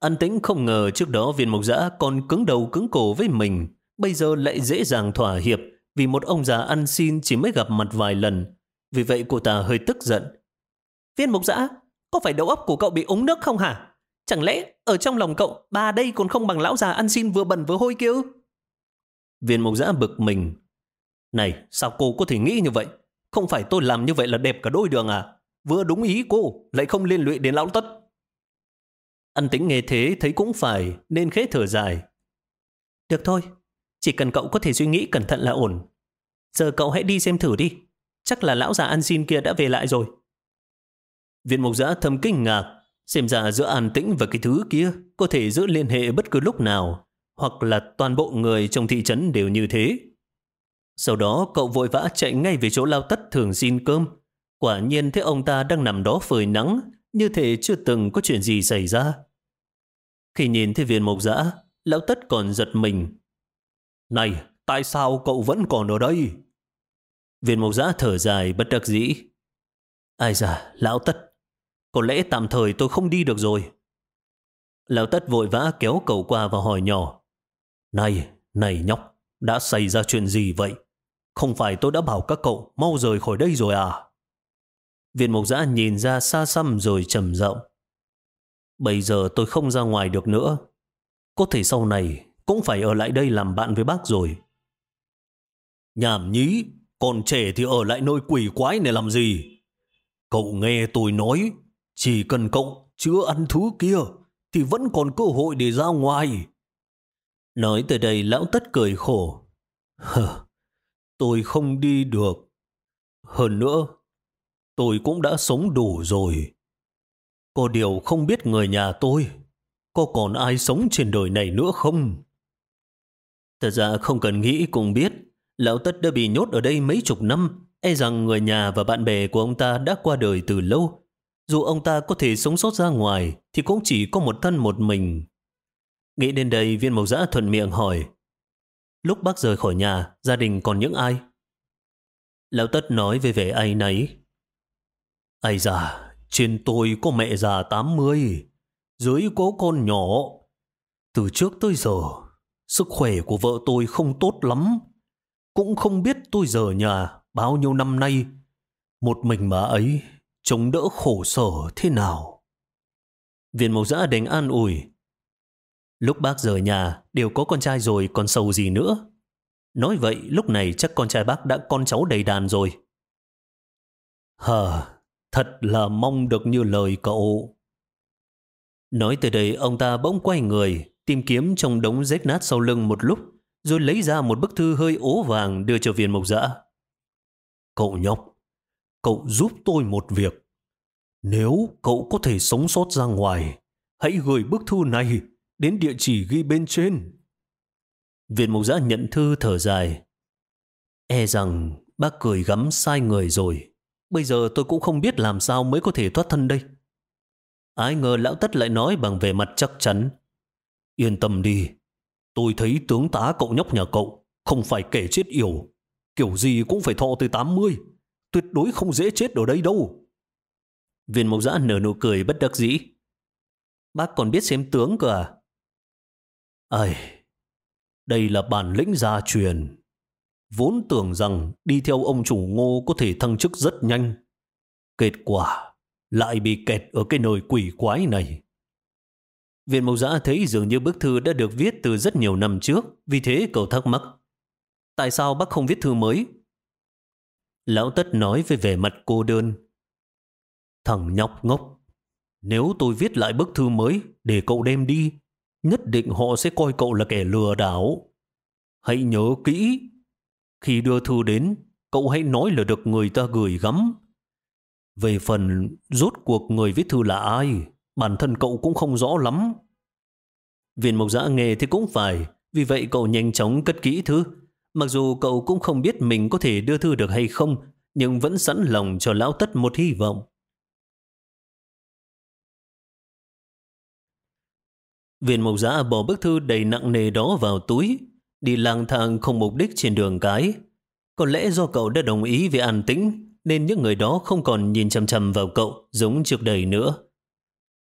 An tĩnh không ngờ trước đó viên mộc giã còn cứng đầu cứng cổ với mình, bây giờ lại dễ dàng thỏa hiệp vì một ông già ăn xin chỉ mới gặp mặt vài lần. Vì vậy cô ta hơi tức giận. Viên mộc giã, có phải đầu óc của cậu bị ống nước không hả? Chẳng lẽ ở trong lòng cậu bà đây còn không bằng lão già ăn xin vừa bẩn vừa hôi kia Viên mộc giã bực mình. Này, sao cô có thể nghĩ như vậy? Không phải tôi làm như vậy là đẹp cả đôi đường à? Vừa đúng ý cô, lại không liên lụy đến lão tất. Ăn tính nghe thế thấy cũng phải, nên khẽ thở dài. Được thôi, chỉ cần cậu có thể suy nghĩ cẩn thận là ổn. Giờ cậu hãy đi xem thử đi. Chắc là lão già ăn xin kia đã về lại rồi. Viện mục giã thầm kinh ngạc, xem ra giữa an tĩnh và cái thứ kia có thể giữ liên hệ bất cứ lúc nào, hoặc là toàn bộ người trong thị trấn đều như thế. Sau đó cậu vội vã chạy ngay về chỗ lao tất thường xin cơm. Quả nhiên thấy ông ta đang nằm đó phơi nắng, như thể chưa từng có chuyện gì xảy ra. Khi nhìn thấy viên mộc dã, lão tất còn giật mình. Này, tại sao cậu vẫn còn ở đây? Viên mộc dã thở dài bất đắc dĩ. Ai da, lão tất, có lẽ tạm thời tôi không đi được rồi. Lão tất vội vã kéo cậu qua và hỏi nhỏ. Này, này nhóc, đã xảy ra chuyện gì vậy? không phải tôi đã bảo các cậu mau rời khỏi đây rồi à? Viên mộc giã nhìn ra xa xăm rồi trầm rộng. Bây giờ tôi không ra ngoài được nữa. Có thể sau này cũng phải ở lại đây làm bạn với bác rồi. Nhảm nhí, còn trẻ thì ở lại nơi quỷ quái này làm gì? Cậu nghe tôi nói, chỉ cần cậu chưa ăn thứ kia, thì vẫn còn cơ hội để ra ngoài. Nói từ đây lão tất cười khổ. Hờ, tôi không đi được. Hơn nữa, tôi cũng đã sống đủ rồi. Có điều không biết người nhà tôi, có còn ai sống trên đời này nữa không? Thật ra không cần nghĩ cũng biết, lão tất đã bị nhốt ở đây mấy chục năm, e rằng người nhà và bạn bè của ông ta đã qua đời từ lâu. Dù ông ta có thể sống sót ra ngoài, thì cũng chỉ có một thân một mình. Nghĩ đến đây, viên mộc giã thuận miệng hỏi, lúc bác rời khỏi nhà, gia đình còn những ai? Lão tất nói về vẻ ai nấy. Ai già, trên tôi có mẹ già 80, dưới có con nhỏ. Từ trước tới giờ, sức khỏe của vợ tôi không tốt lắm. Cũng không biết tôi giờ nhà bao nhiêu năm nay. Một mình mà ấy, chống đỡ khổ sở thế nào. Viên mộc giã đánh an ủi. Lúc bác rời nhà, đều có con trai rồi còn sầu gì nữa. Nói vậy, lúc này chắc con trai bác đã con cháu đầy đàn rồi. Hờ, Thật là mong được như lời cậu. Nói từ đây ông ta bỗng quay người, tìm kiếm trong đống rách nát sau lưng một lúc, rồi lấy ra một bức thư hơi ố vàng đưa cho viên mộc dã. Cậu nhóc, cậu giúp tôi một việc. Nếu cậu có thể sống sót ra ngoài, hãy gửi bức thư này đến địa chỉ ghi bên trên. Viên mộc dã nhận thư thở dài. E rằng bác cười gắm sai người rồi. Bây giờ tôi cũng không biết làm sao mới có thể thoát thân đây. Ai ngờ lão tất lại nói bằng vẻ mặt chắc chắn. Yên tâm đi, tôi thấy tướng tá cậu nhóc nhà cậu không phải kẻ chết yểu. Kiểu gì cũng phải thọ từ 80. Tuyệt đối không dễ chết ở đây đâu. Viên mộc giã nở nụ cười bất đắc dĩ. Bác còn biết xem tướng cơ à? Ây, đây là bản lĩnh gia truyền. Vốn tưởng rằng đi theo ông chủ ngô có thể thăng chức rất nhanh. Kết quả lại bị kẹt ở cái nơi quỷ quái này. Viện Mộc Giã thấy dường như bức thư đã được viết từ rất nhiều năm trước, vì thế cậu thắc mắc. Tại sao bác không viết thư mới? Lão Tất nói với vẻ mặt cô đơn. Thằng nhóc ngốc, nếu tôi viết lại bức thư mới để cậu đem đi, nhất định họ sẽ coi cậu là kẻ lừa đảo. Hãy nhớ kỹ, khi đưa thư đến, cậu hãy nói là được người ta gửi gắm. Về phần rốt cuộc người viết thư là ai, bản thân cậu cũng không rõ lắm. Viên mộc giã nghề thì cũng phải, vì vậy cậu nhanh chóng cất kỹ thư. Mặc dù cậu cũng không biết mình có thể đưa thư được hay không, nhưng vẫn sẵn lòng cho lão tất một hy vọng. Viên mộc giã bỏ bức thư đầy nặng nề đó vào túi, đi lang thang không mục đích trên đường cái. Có lẽ do cậu đã đồng ý với an tĩnh, nên những người đó không còn nhìn chăm chăm vào cậu giống trước đây nữa.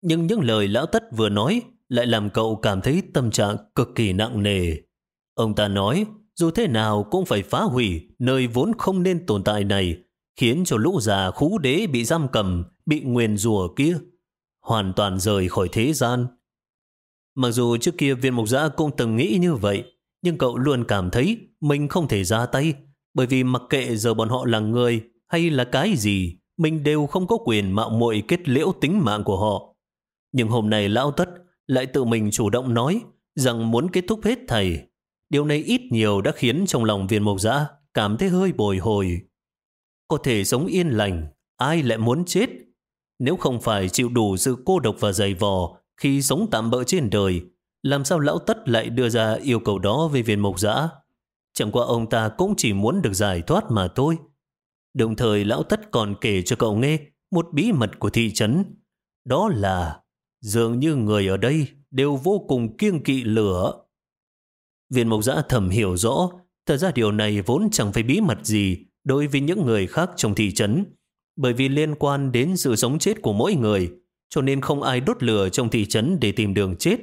Nhưng những lời lão tất vừa nói lại làm cậu cảm thấy tâm trạng cực kỳ nặng nề. Ông ta nói, dù thế nào cũng phải phá hủy nơi vốn không nên tồn tại này, khiến cho lũ già khú đế bị giam cầm, bị nguyền rùa kia, hoàn toàn rời khỏi thế gian. Mặc dù trước kia viên mục giã cũng từng nghĩ như vậy, nhưng cậu luôn cảm thấy mình không thể ra tay, bởi vì mặc kệ giờ bọn họ là người hay là cái gì, mình đều không có quyền mạo muội kết liễu tính mạng của họ. Nhưng hôm nay lão tất lại tự mình chủ động nói rằng muốn kết thúc hết thầy. Điều này ít nhiều đã khiến trong lòng viên mộc giã cảm thấy hơi bồi hồi. Có thể sống yên lành, ai lại muốn chết? Nếu không phải chịu đủ sự cô độc và dày vò khi sống tạm bỡ trên đời, làm sao lão tất lại đưa ra yêu cầu đó với viên mộc giã? Chẳng qua ông ta cũng chỉ muốn được giải thoát mà thôi. Đồng thời lão tất còn kể cho cậu nghe một bí mật của thị trấn. Đó là dường như người ở đây đều vô cùng kiêng kỵ lửa. Viên mộc giã thầm hiểu rõ, thật ra điều này vốn chẳng phải bí mật gì đối với những người khác trong thị trấn, bởi vì liên quan đến sự sống chết của mỗi người, cho nên không ai đốt lửa trong thị trấn để tìm đường chết.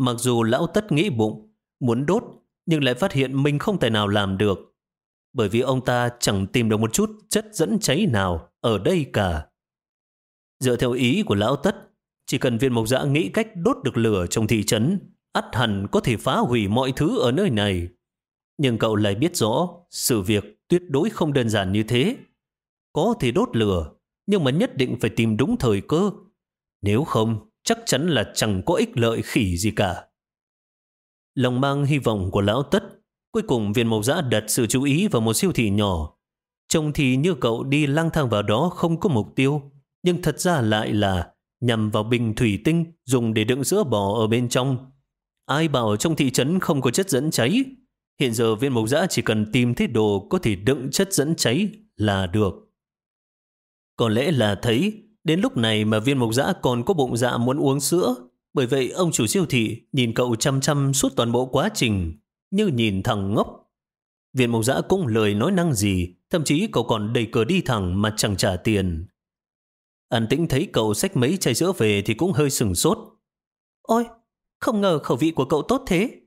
Mặc dù lão tất nghĩ bụng, muốn đốt, nhưng lại phát hiện mình không thể nào làm được. bởi vì ông ta chẳng tìm được một chút chất dẫn cháy nào ở đây cả. Dựa theo ý của lão tất, chỉ cần viên mộc dã nghĩ cách đốt được lửa trong thị trấn, ắt hẳn có thể phá hủy mọi thứ ở nơi này. Nhưng cậu lại biết rõ, sự việc tuyệt đối không đơn giản như thế. Có thể đốt lửa, nhưng mà nhất định phải tìm đúng thời cơ. Nếu không, chắc chắn là chẳng có ích lợi khỉ gì cả. Lòng mang hy vọng của lão tất, cuối cùng viên mộc giã đặt sự chú ý vào một siêu thị nhỏ. Trông thì như cậu đi lang thang vào đó không có mục tiêu, nhưng thật ra lại là nhằm vào bình thủy tinh dùng để đựng sữa bò ở bên trong. Ai bảo trong thị trấn không có chất dẫn cháy? Hiện giờ viên mộc giã chỉ cần tìm thấy đồ có thể đựng chất dẫn cháy là được. Có lẽ là thấy đến lúc này mà viên mộc giã còn có bụng dạ muốn uống sữa. Bởi vậy ông chủ siêu thị nhìn cậu chăm chăm suốt toàn bộ quá trình như nhìn thằng ngốc. Viên mộc giã cũng lời nói năng gì, thậm chí cậu còn đẩy cờ đi thẳng mà chẳng trả tiền. An tĩnh thấy cậu xách mấy chai sữa về thì cũng hơi sừng sốt. Ôi, không ngờ khẩu vị của cậu tốt thế.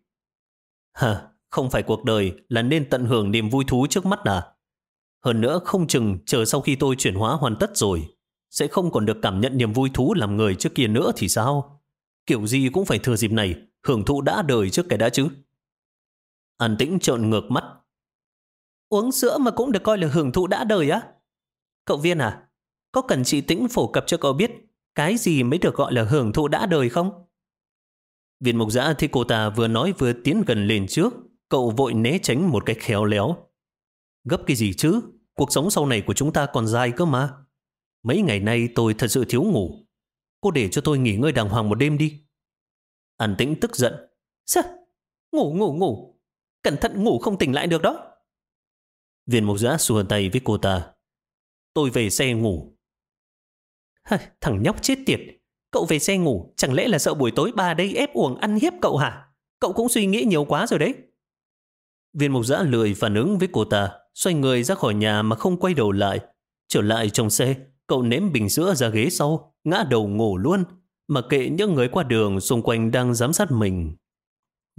Hả, không phải cuộc đời là nên tận hưởng niềm vui thú trước mắt à? Hơn nữa không chừng chờ sau khi tôi chuyển hóa hoàn tất rồi, sẽ không còn được cảm nhận niềm vui thú làm người trước kia nữa thì sao? Kiểu gì cũng phải thừa dịp này, hưởng thụ đã đời trước cái đã chứ. An tĩnh trợn ngược mắt. Uống sữa mà cũng được coi là hưởng thụ đã đời á? Cậu Viên à, có cần chị Tĩnh phổ cập cho cậu biết cái gì mới được gọi là hưởng thụ đã đời không? Viên mục giã thì cô ta vừa nói vừa tiến gần lên trước, cậu vội né tránh một cách khéo léo. Gấp cái gì chứ? Cuộc sống sau này của chúng ta còn dài cơ mà. Mấy ngày nay tôi thật sự thiếu ngủ. Cô để cho tôi nghỉ ngơi đàng hoàng một đêm đi. An tĩnh tức giận. Sao? Ngủ ngủ ngủ. Cẩn thận ngủ không tỉnh lại được đó. Viên mục giã xua tay với cô ta. Tôi về xe ngủ. thằng nhóc chết tiệt. Cậu về xe ngủ, chẳng lẽ là sợ buổi tối ba đây ép uổng ăn hiếp cậu hả? Cậu cũng suy nghĩ nhiều quá rồi đấy. Viên mục giã lười phản ứng với cô ta, xoay người ra khỏi nhà mà không quay đầu lại. Trở lại trong xe, cậu ném bình sữa ra ghế sau, ngã đầu ngủ luôn, mà kệ những người qua đường xung quanh đang giám sát mình.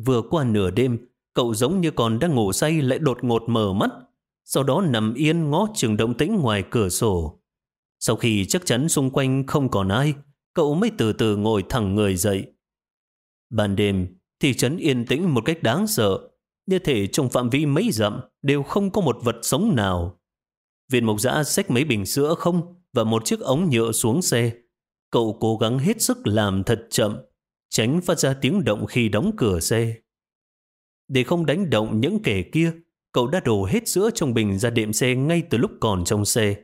Vừa qua nửa đêm, cậu giống như còn đang ngủ say lại đột ngột mở mắt, sau đó nằm yên ngó chừng động tĩnh ngoài cửa sổ. Sau khi chắc chắn xung quanh không còn ai, cậu mới từ từ ngồi thẳng người dậy. Ban đêm, thị trấn yên tĩnh một cách đáng sợ, như thể trong phạm vi mấy dặm đều không có một vật sống nào. Viện mộc giã xách mấy bình sữa không và một chiếc ống nhựa xuống xe. Cậu cố gắng hết sức làm thật chậm, tránh phát ra tiếng động khi đóng cửa xe. Để không đánh động những kẻ kia, cậu đã đổ hết sữa trong bình ra đệm xe ngay từ lúc còn trong xe.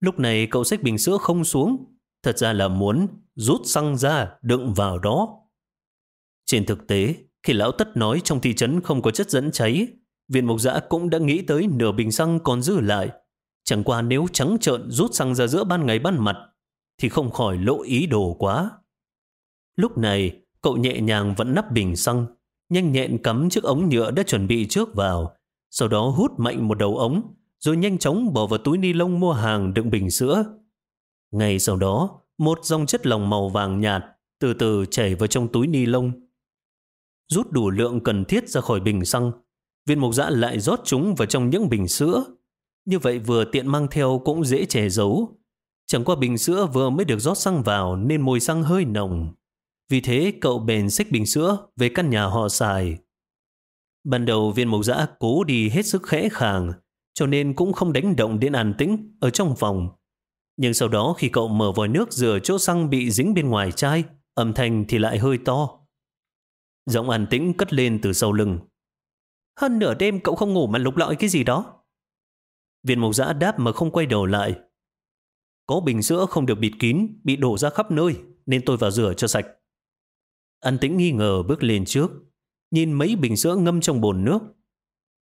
Lúc này cậu xách bình sữa không xuống, thật ra là muốn rút xăng ra đựng vào đó. Trên thực tế, khi lão tất nói trong thị trấn không có chất dẫn cháy, viên mộc giã cũng đã nghĩ tới nửa bình xăng còn dư lại. Chẳng qua nếu trắng trợn rút xăng ra giữa ban ngày ban mặt, thì không khỏi lộ ý đồ quá. Lúc này, cậu nhẹ nhàng vẫn nắp bình xăng, nhanh nhẹn cắm chiếc ống nhựa đã chuẩn bị trước vào, sau đó hút mạnh một đầu ống, rồi nhanh chóng bỏ vào túi ni lông mua hàng đựng bình sữa. Ngay sau đó, một dòng chất lỏng màu vàng nhạt từ từ chảy vào trong túi ni lông. Rút đủ lượng cần thiết ra khỏi bình xăng, viên mục dã lại rót chúng vào trong những bình sữa. Như vậy vừa tiện mang theo cũng dễ che giấu. Chẳng qua bình sữa vừa mới được rót xăng vào nên mùi xăng hơi nồng. Vì thế cậu bèn xách bình sữa về căn nhà họ xài. Ban đầu viên mộc giã cố đi hết sức khẽ khàng, cho nên cũng không đánh động đến an tĩnh ở trong phòng. Nhưng sau đó khi cậu mở vòi nước rửa chỗ xăng bị dính bên ngoài chai, âm thanh thì lại hơi to. Giọng an tĩnh cất lên từ sau lưng. Hơn nửa đêm cậu không ngủ mà lục lọi cái gì đó. Viên mộc giã đáp mà không quay đầu lại. Có bình sữa không được bịt kín, bị đổ ra khắp nơi, nên tôi vào rửa cho sạch. An tĩnh nghi ngờ bước lên trước, nhìn mấy bình sữa ngâm trong bồn nước.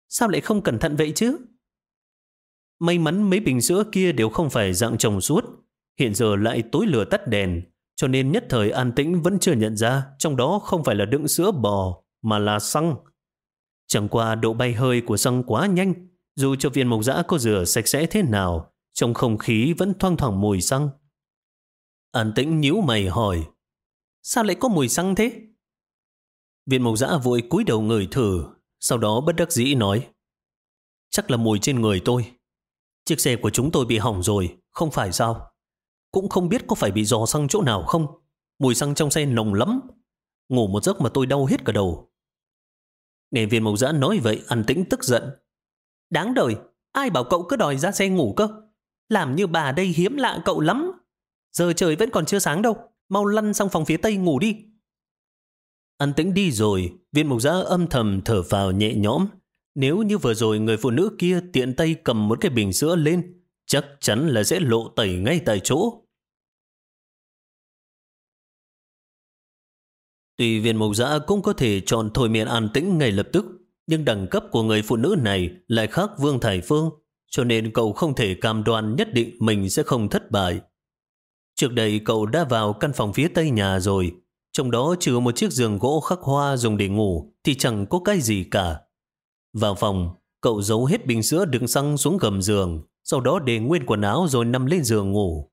Sao lại không cẩn thận vậy chứ? May mắn mấy bình sữa kia đều không phải dạng trồng suốt, hiện giờ lại tối lửa tắt đèn, cho nên nhất thời an tĩnh vẫn chưa nhận ra trong đó không phải là đựng sữa bò, mà là xăng. Chẳng qua độ bay hơi của xăng quá nhanh, dù cho viên mộc dã có rửa sạch sẽ thế nào, trong không khí vẫn thoang thoảng mùi xăng. An tĩnh nhíu mày hỏi, sao lại có mùi xăng thế? Viên mộc dã vội cúi đầu ngửi thử, sau đó bất đắc dĩ nói, chắc là mùi trên người tôi. Chiếc xe của chúng tôi bị hỏng rồi, không phải sao? Cũng không biết có phải bị dò xăng chỗ nào không? Mùi xăng trong xe nồng lắm. Ngủ một giấc mà tôi đau hết cả đầu. Nghe viên mộc dã nói vậy, an tĩnh tức giận. Đáng đời, ai bảo cậu cứ đòi ra xe ngủ cơ? Làm như bà đây hiếm lạ cậu lắm. Giờ trời vẫn còn chưa sáng đâu, mau lăn sang phòng phía tây ngủ đi. Ăn tĩnh đi rồi, viên mục giã âm thầm thở vào nhẹ nhõm. Nếu như vừa rồi người phụ nữ kia tiện tay cầm một cái bình sữa lên, chắc chắn là sẽ lộ tẩy ngay tại chỗ. Tuy viên mục giã cũng có thể chọn thôi miệng an tĩnh ngay lập tức, nhưng đẳng cấp của người phụ nữ này lại khác Vương Thải Phương, cho nên cậu không thể cam đoan nhất định mình sẽ không thất bại. Trước đây cậu đã vào căn phòng phía tây nhà rồi, trong đó trừ một chiếc giường gỗ khắc hoa dùng để ngủ thì chẳng có cái gì cả. Vào phòng, cậu giấu hết bình sữa đựng xăng xuống gầm giường, sau đó để nguyên quần áo rồi nằm lên giường ngủ.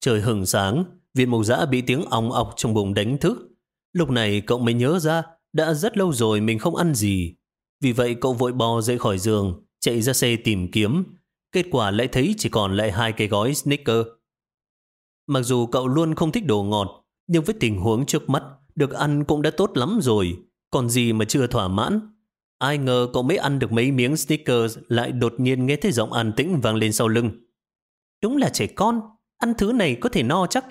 Trời hừng sáng, viên mục giã bị tiếng ong ọc trong bụng đánh thức. Lúc này cậu mới nhớ ra đã rất lâu rồi mình không ăn gì. Vì vậy cậu vội bò dậy khỏi giường, chạy ra xe tìm kiếm. Kết quả lại thấy chỉ còn lại hai cái gói sneaker Mặc dù cậu luôn không thích đồ ngọt, nhưng với tình huống trước mắt, được ăn cũng đã tốt lắm rồi. Còn gì mà chưa thỏa mãn? Ai ngờ cậu mới ăn được mấy miếng Snickers lại đột nhiên nghe thấy giọng an tĩnh vang lên sau lưng. Đúng là trẻ con, ăn thứ này có thể no chắc.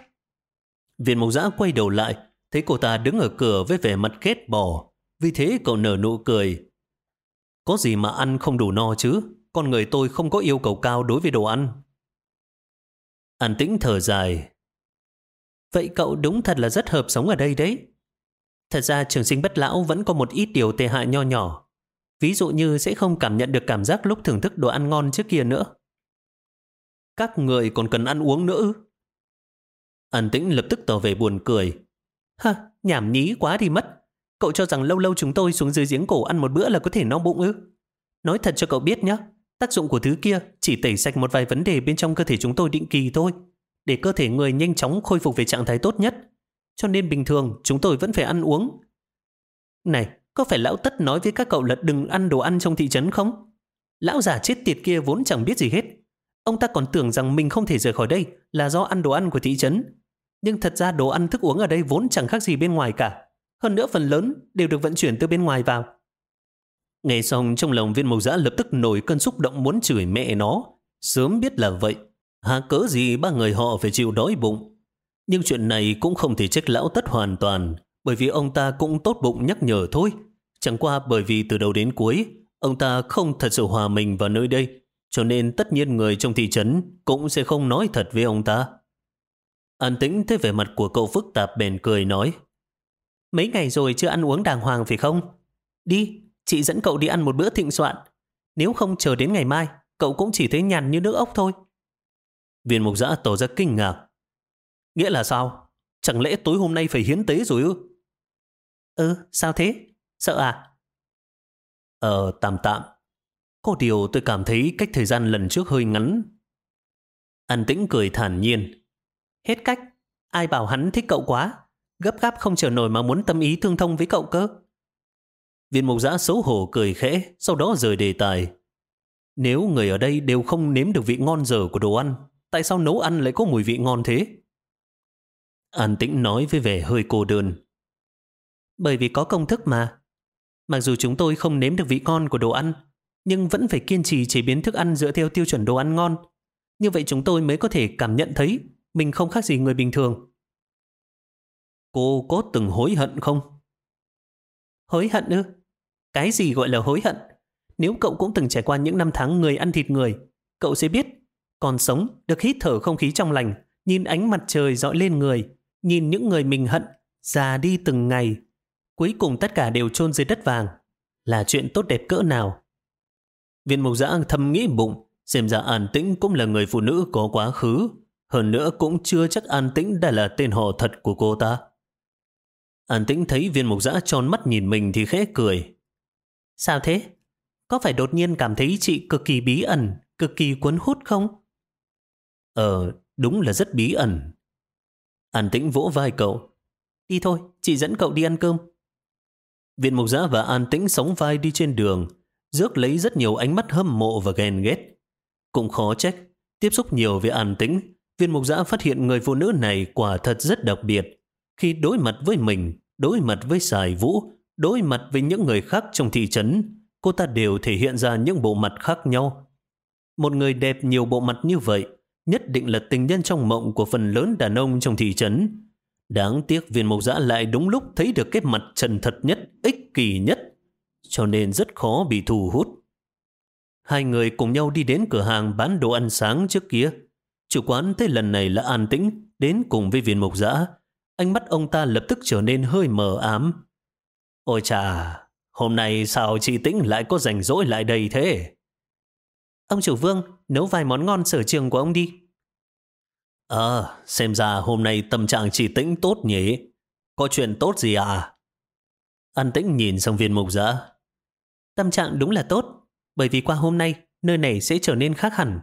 Viên mộc giã quay đầu lại, thấy cô ta đứng ở cửa với vẻ mặt ghét bỏ. Vì thế cậu nở nụ cười. Có gì mà ăn không đủ no chứ? Con người tôi không có yêu cầu cao đối với đồ ăn. An tĩnh thở dài. Vậy cậu đúng thật là rất hợp sống ở đây đấy. Thật ra trường sinh bất lão vẫn có một ít điều tệ hại nho nhỏ. Ví dụ như sẽ không cảm nhận được cảm giác lúc thưởng thức đồ ăn ngon trước kia nữa. Các người còn cần ăn uống nữa An tĩnh lập tức tỏ về buồn cười. Ha, nhảm nhí quá đi mất. Cậu cho rằng lâu lâu chúng tôi xuống dưới giếng cổ ăn một bữa là có thể no bụng ư? Nói thật cho cậu biết nhé, tác dụng của thứ kia chỉ tẩy sạch một vài vấn đề bên trong cơ thể chúng tôi định kỳ thôi, để cơ thể người nhanh chóng khôi phục về trạng thái tốt nhất. Cho nên bình thường chúng tôi vẫn phải ăn uống. Này, có phải lão tất nói với các cậu là đừng ăn đồ ăn trong thị trấn không? Lão già chết tiệt kia vốn chẳng biết gì hết. Ông ta còn tưởng rằng mình không thể rời khỏi đây là do ăn đồ ăn của thị trấn. Nhưng thật ra đồ ăn thức uống ở đây vốn chẳng khác gì bên ngoài cả. Hơn nữa phần lớn đều được vận chuyển từ bên ngoài vào. Nghe xong trong lòng viên mộc giã lập tức nổi cơn xúc động muốn chửi mẹ nó. Sớm biết là vậy. Hà cớ gì ba người họ phải chịu đói bụng. Nhưng chuyện này cũng không thể trách lão tất hoàn toàn. Bởi vì ông ta cũng tốt bụng nhắc nhở thôi. Chẳng qua bởi vì từ đầu đến cuối, ông ta không thật sự hòa mình vào nơi đây. Cho nên tất nhiên người trong thị trấn cũng sẽ không nói thật với ông ta. An tĩnh thấy vẻ mặt của cậu phức tạp bèn cười nói. Mấy ngày rồi chưa ăn uống đàng hoàng phải không? Đi, chị dẫn cậu đi ăn một bữa thịnh soạn. Nếu không chờ đến ngày mai, cậu cũng chỉ thấy nhằn như nước ốc thôi. Viên mục giã tỏ ra kinh ngạc. Nghĩa là sao? Chẳng lẽ tối hôm nay phải hiến tế rồi ư? Ừ, sao thế? Sợ à? Ờ, tạm tạm. Có điều tôi cảm thấy cách thời gian lần trước hơi ngắn. An tĩnh cười thản nhiên. Hết cách. Ai bảo hắn thích cậu quá. Gấp gáp không chờ nổi mà muốn tâm ý thương thông với cậu cơ. Viên mục giã xấu hổ cười khẽ, sau đó rời đề tài. Nếu người ở đây đều không nếm được vị ngon dở của đồ ăn, tại sao nấu ăn lại có mùi vị ngon thế? An tĩnh nói với vẻ hơi cô đơn. Bởi vì có công thức mà. Mặc dù chúng tôi không nếm được vị ngon của đồ ăn, nhưng vẫn phải kiên trì chế biến thức ăn dựa theo tiêu chuẩn đồ ăn ngon. Như vậy chúng tôi mới có thể cảm nhận thấy mình không khác gì người bình thường. Cô có từng hối hận không? Hối hận ư? Cái gì gọi là hối hận? Nếu cậu cũng từng trải qua những năm tháng người ăn thịt người, cậu sẽ biết, còn sống được hít thở không khí trong lành, nhìn ánh mặt trời dọi lên người, nhìn những người mình hận, già đi từng ngày. Cuối cùng tất cả đều chôn dưới đất vàng. Là chuyện tốt đẹp cỡ nào? Viên mục giã thầm nghĩ bụng, xem ra an tĩnh cũng là người phụ nữ có quá khứ. Hơn nữa cũng chưa chắc an tĩnh đã là tên họ thật của cô ta. An tĩnh thấy viên mục giã tròn mắt nhìn mình thì khẽ cười. Sao thế? Có phải đột nhiên cảm thấy chị cực kỳ bí ẩn, cực kỳ cuốn hút không? Ờ, đúng là rất bí ẩn. An tĩnh vỗ vai cậu. Đi thôi, chị dẫn cậu đi ăn cơm. Viện mục giã và an tĩnh sóng vai đi trên đường. rước lấy rất nhiều ánh mắt hâm mộ và ghen ghét. Cũng khó trách, tiếp xúc nhiều với an tĩnh, viên mục giã phát hiện người phụ nữ này quả thật rất đặc biệt. Khi đối mặt với mình, đối mặt với Sài vũ, đối mặt với những người khác trong thị trấn, cô ta đều thể hiện ra những bộ mặt khác nhau. Một người đẹp nhiều bộ mặt như vậy, nhất định là tình nhân trong mộng của phần lớn đàn ông trong thị trấn. Đáng tiếc viên mộc giã lại đúng lúc thấy được cái mặt trần thật nhất, ích kỷ nhất, cho nên rất khó bị thu hút. Hai người cùng nhau đi đến cửa hàng bán đồ ăn sáng trước kia. Chủ quán thấy lần này là an tĩnh, đến cùng với viên mộc giã. Ánh mắt ông ta lập tức trở nên hơi mờ ám. Ôi chà, hôm nay sao chị Tĩnh lại có rảnh rỗi lại đây thế? Ông chủ vương, nấu vài món ngon sở trường của ông đi. Ờ, xem ra hôm nay tâm trạng chị Tĩnh tốt nhỉ? Có chuyện tốt gì à? An Tĩnh nhìn sang viên mục giã. Tâm trạng đúng là tốt, bởi vì qua hôm nay, nơi này sẽ trở nên khác hẳn.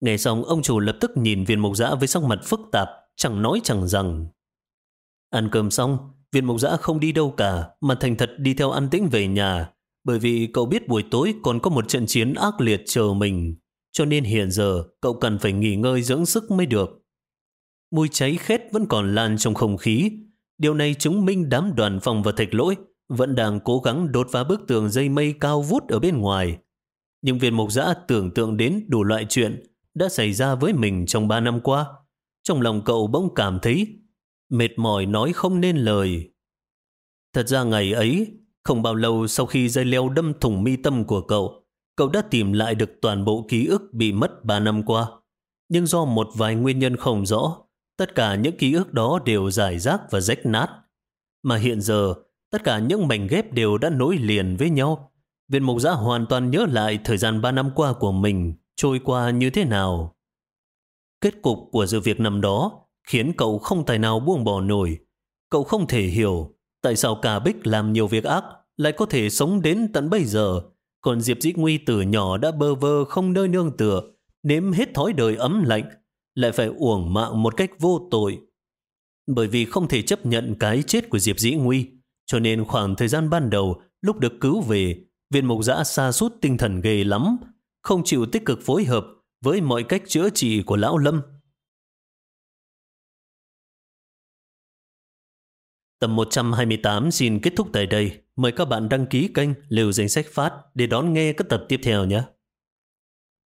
Nghe xong, ông chủ lập tức nhìn viên mục giã với sắc mặt phức tạp, chẳng nói chẳng rằng. Ăn cơm xong, viên mục giã không đi đâu cả, mà thành thật đi theo An Tĩnh về nhà, bởi vì cậu biết buổi tối còn có một trận chiến ác liệt chờ mình, cho nên hiện giờ cậu cần phải nghỉ ngơi dưỡng sức mới được. Mùi cháy khét vẫn còn lan trong không khí. Điều này chứng minh đám đoàn phòng và thạch lỗi vẫn đang cố gắng đột phá bức tường dây mây cao vút ở bên ngoài. Nhưng viên mục giã tưởng tượng đến đủ loại chuyện đã xảy ra với mình trong ba năm qua. Trong lòng cậu bỗng cảm thấy mệt mỏi nói không nên lời. Thật ra ngày ấy, không bao lâu sau khi dây leo đâm thủng mi tâm của cậu, cậu đã tìm lại được toàn bộ ký ức bị mất 3 năm qua. Nhưng do một vài nguyên nhân không rõ, tất cả những ký ức đó đều giải rác và rách nát. Mà hiện giờ, tất cả những mảnh ghép đều đã nối liền với nhau. Viện Mục Giã hoàn toàn nhớ lại thời gian 3 năm qua của mình trôi qua như thế nào. Kết cục của sự việc năm đó khiến cậu không tài nào buông bỏ nổi. Cậu không thể hiểu tại sao cả Bích làm nhiều việc ác lại có thể sống đến tận bây giờ còn Diệp Dĩ Nguy từ nhỏ đã bơ vơ không nơi nương tựa, nếm hết thói đời ấm lạnh, lại phải uổng mạng một cách vô tội. Bởi vì không thể chấp nhận cái chết của Diệp Dĩ Nguy, cho nên khoảng thời gian ban đầu lúc được cứu về, viên mục giã xa sút tinh thần ghê lắm, không chịu tích cực phối hợp với mọi cách chữa trị của Lão Lâm. Tập 128 xin kết thúc tại đây. Mời các bạn đăng ký kênh Liều Danh Sách Phát để đón nghe các tập tiếp theo nhé.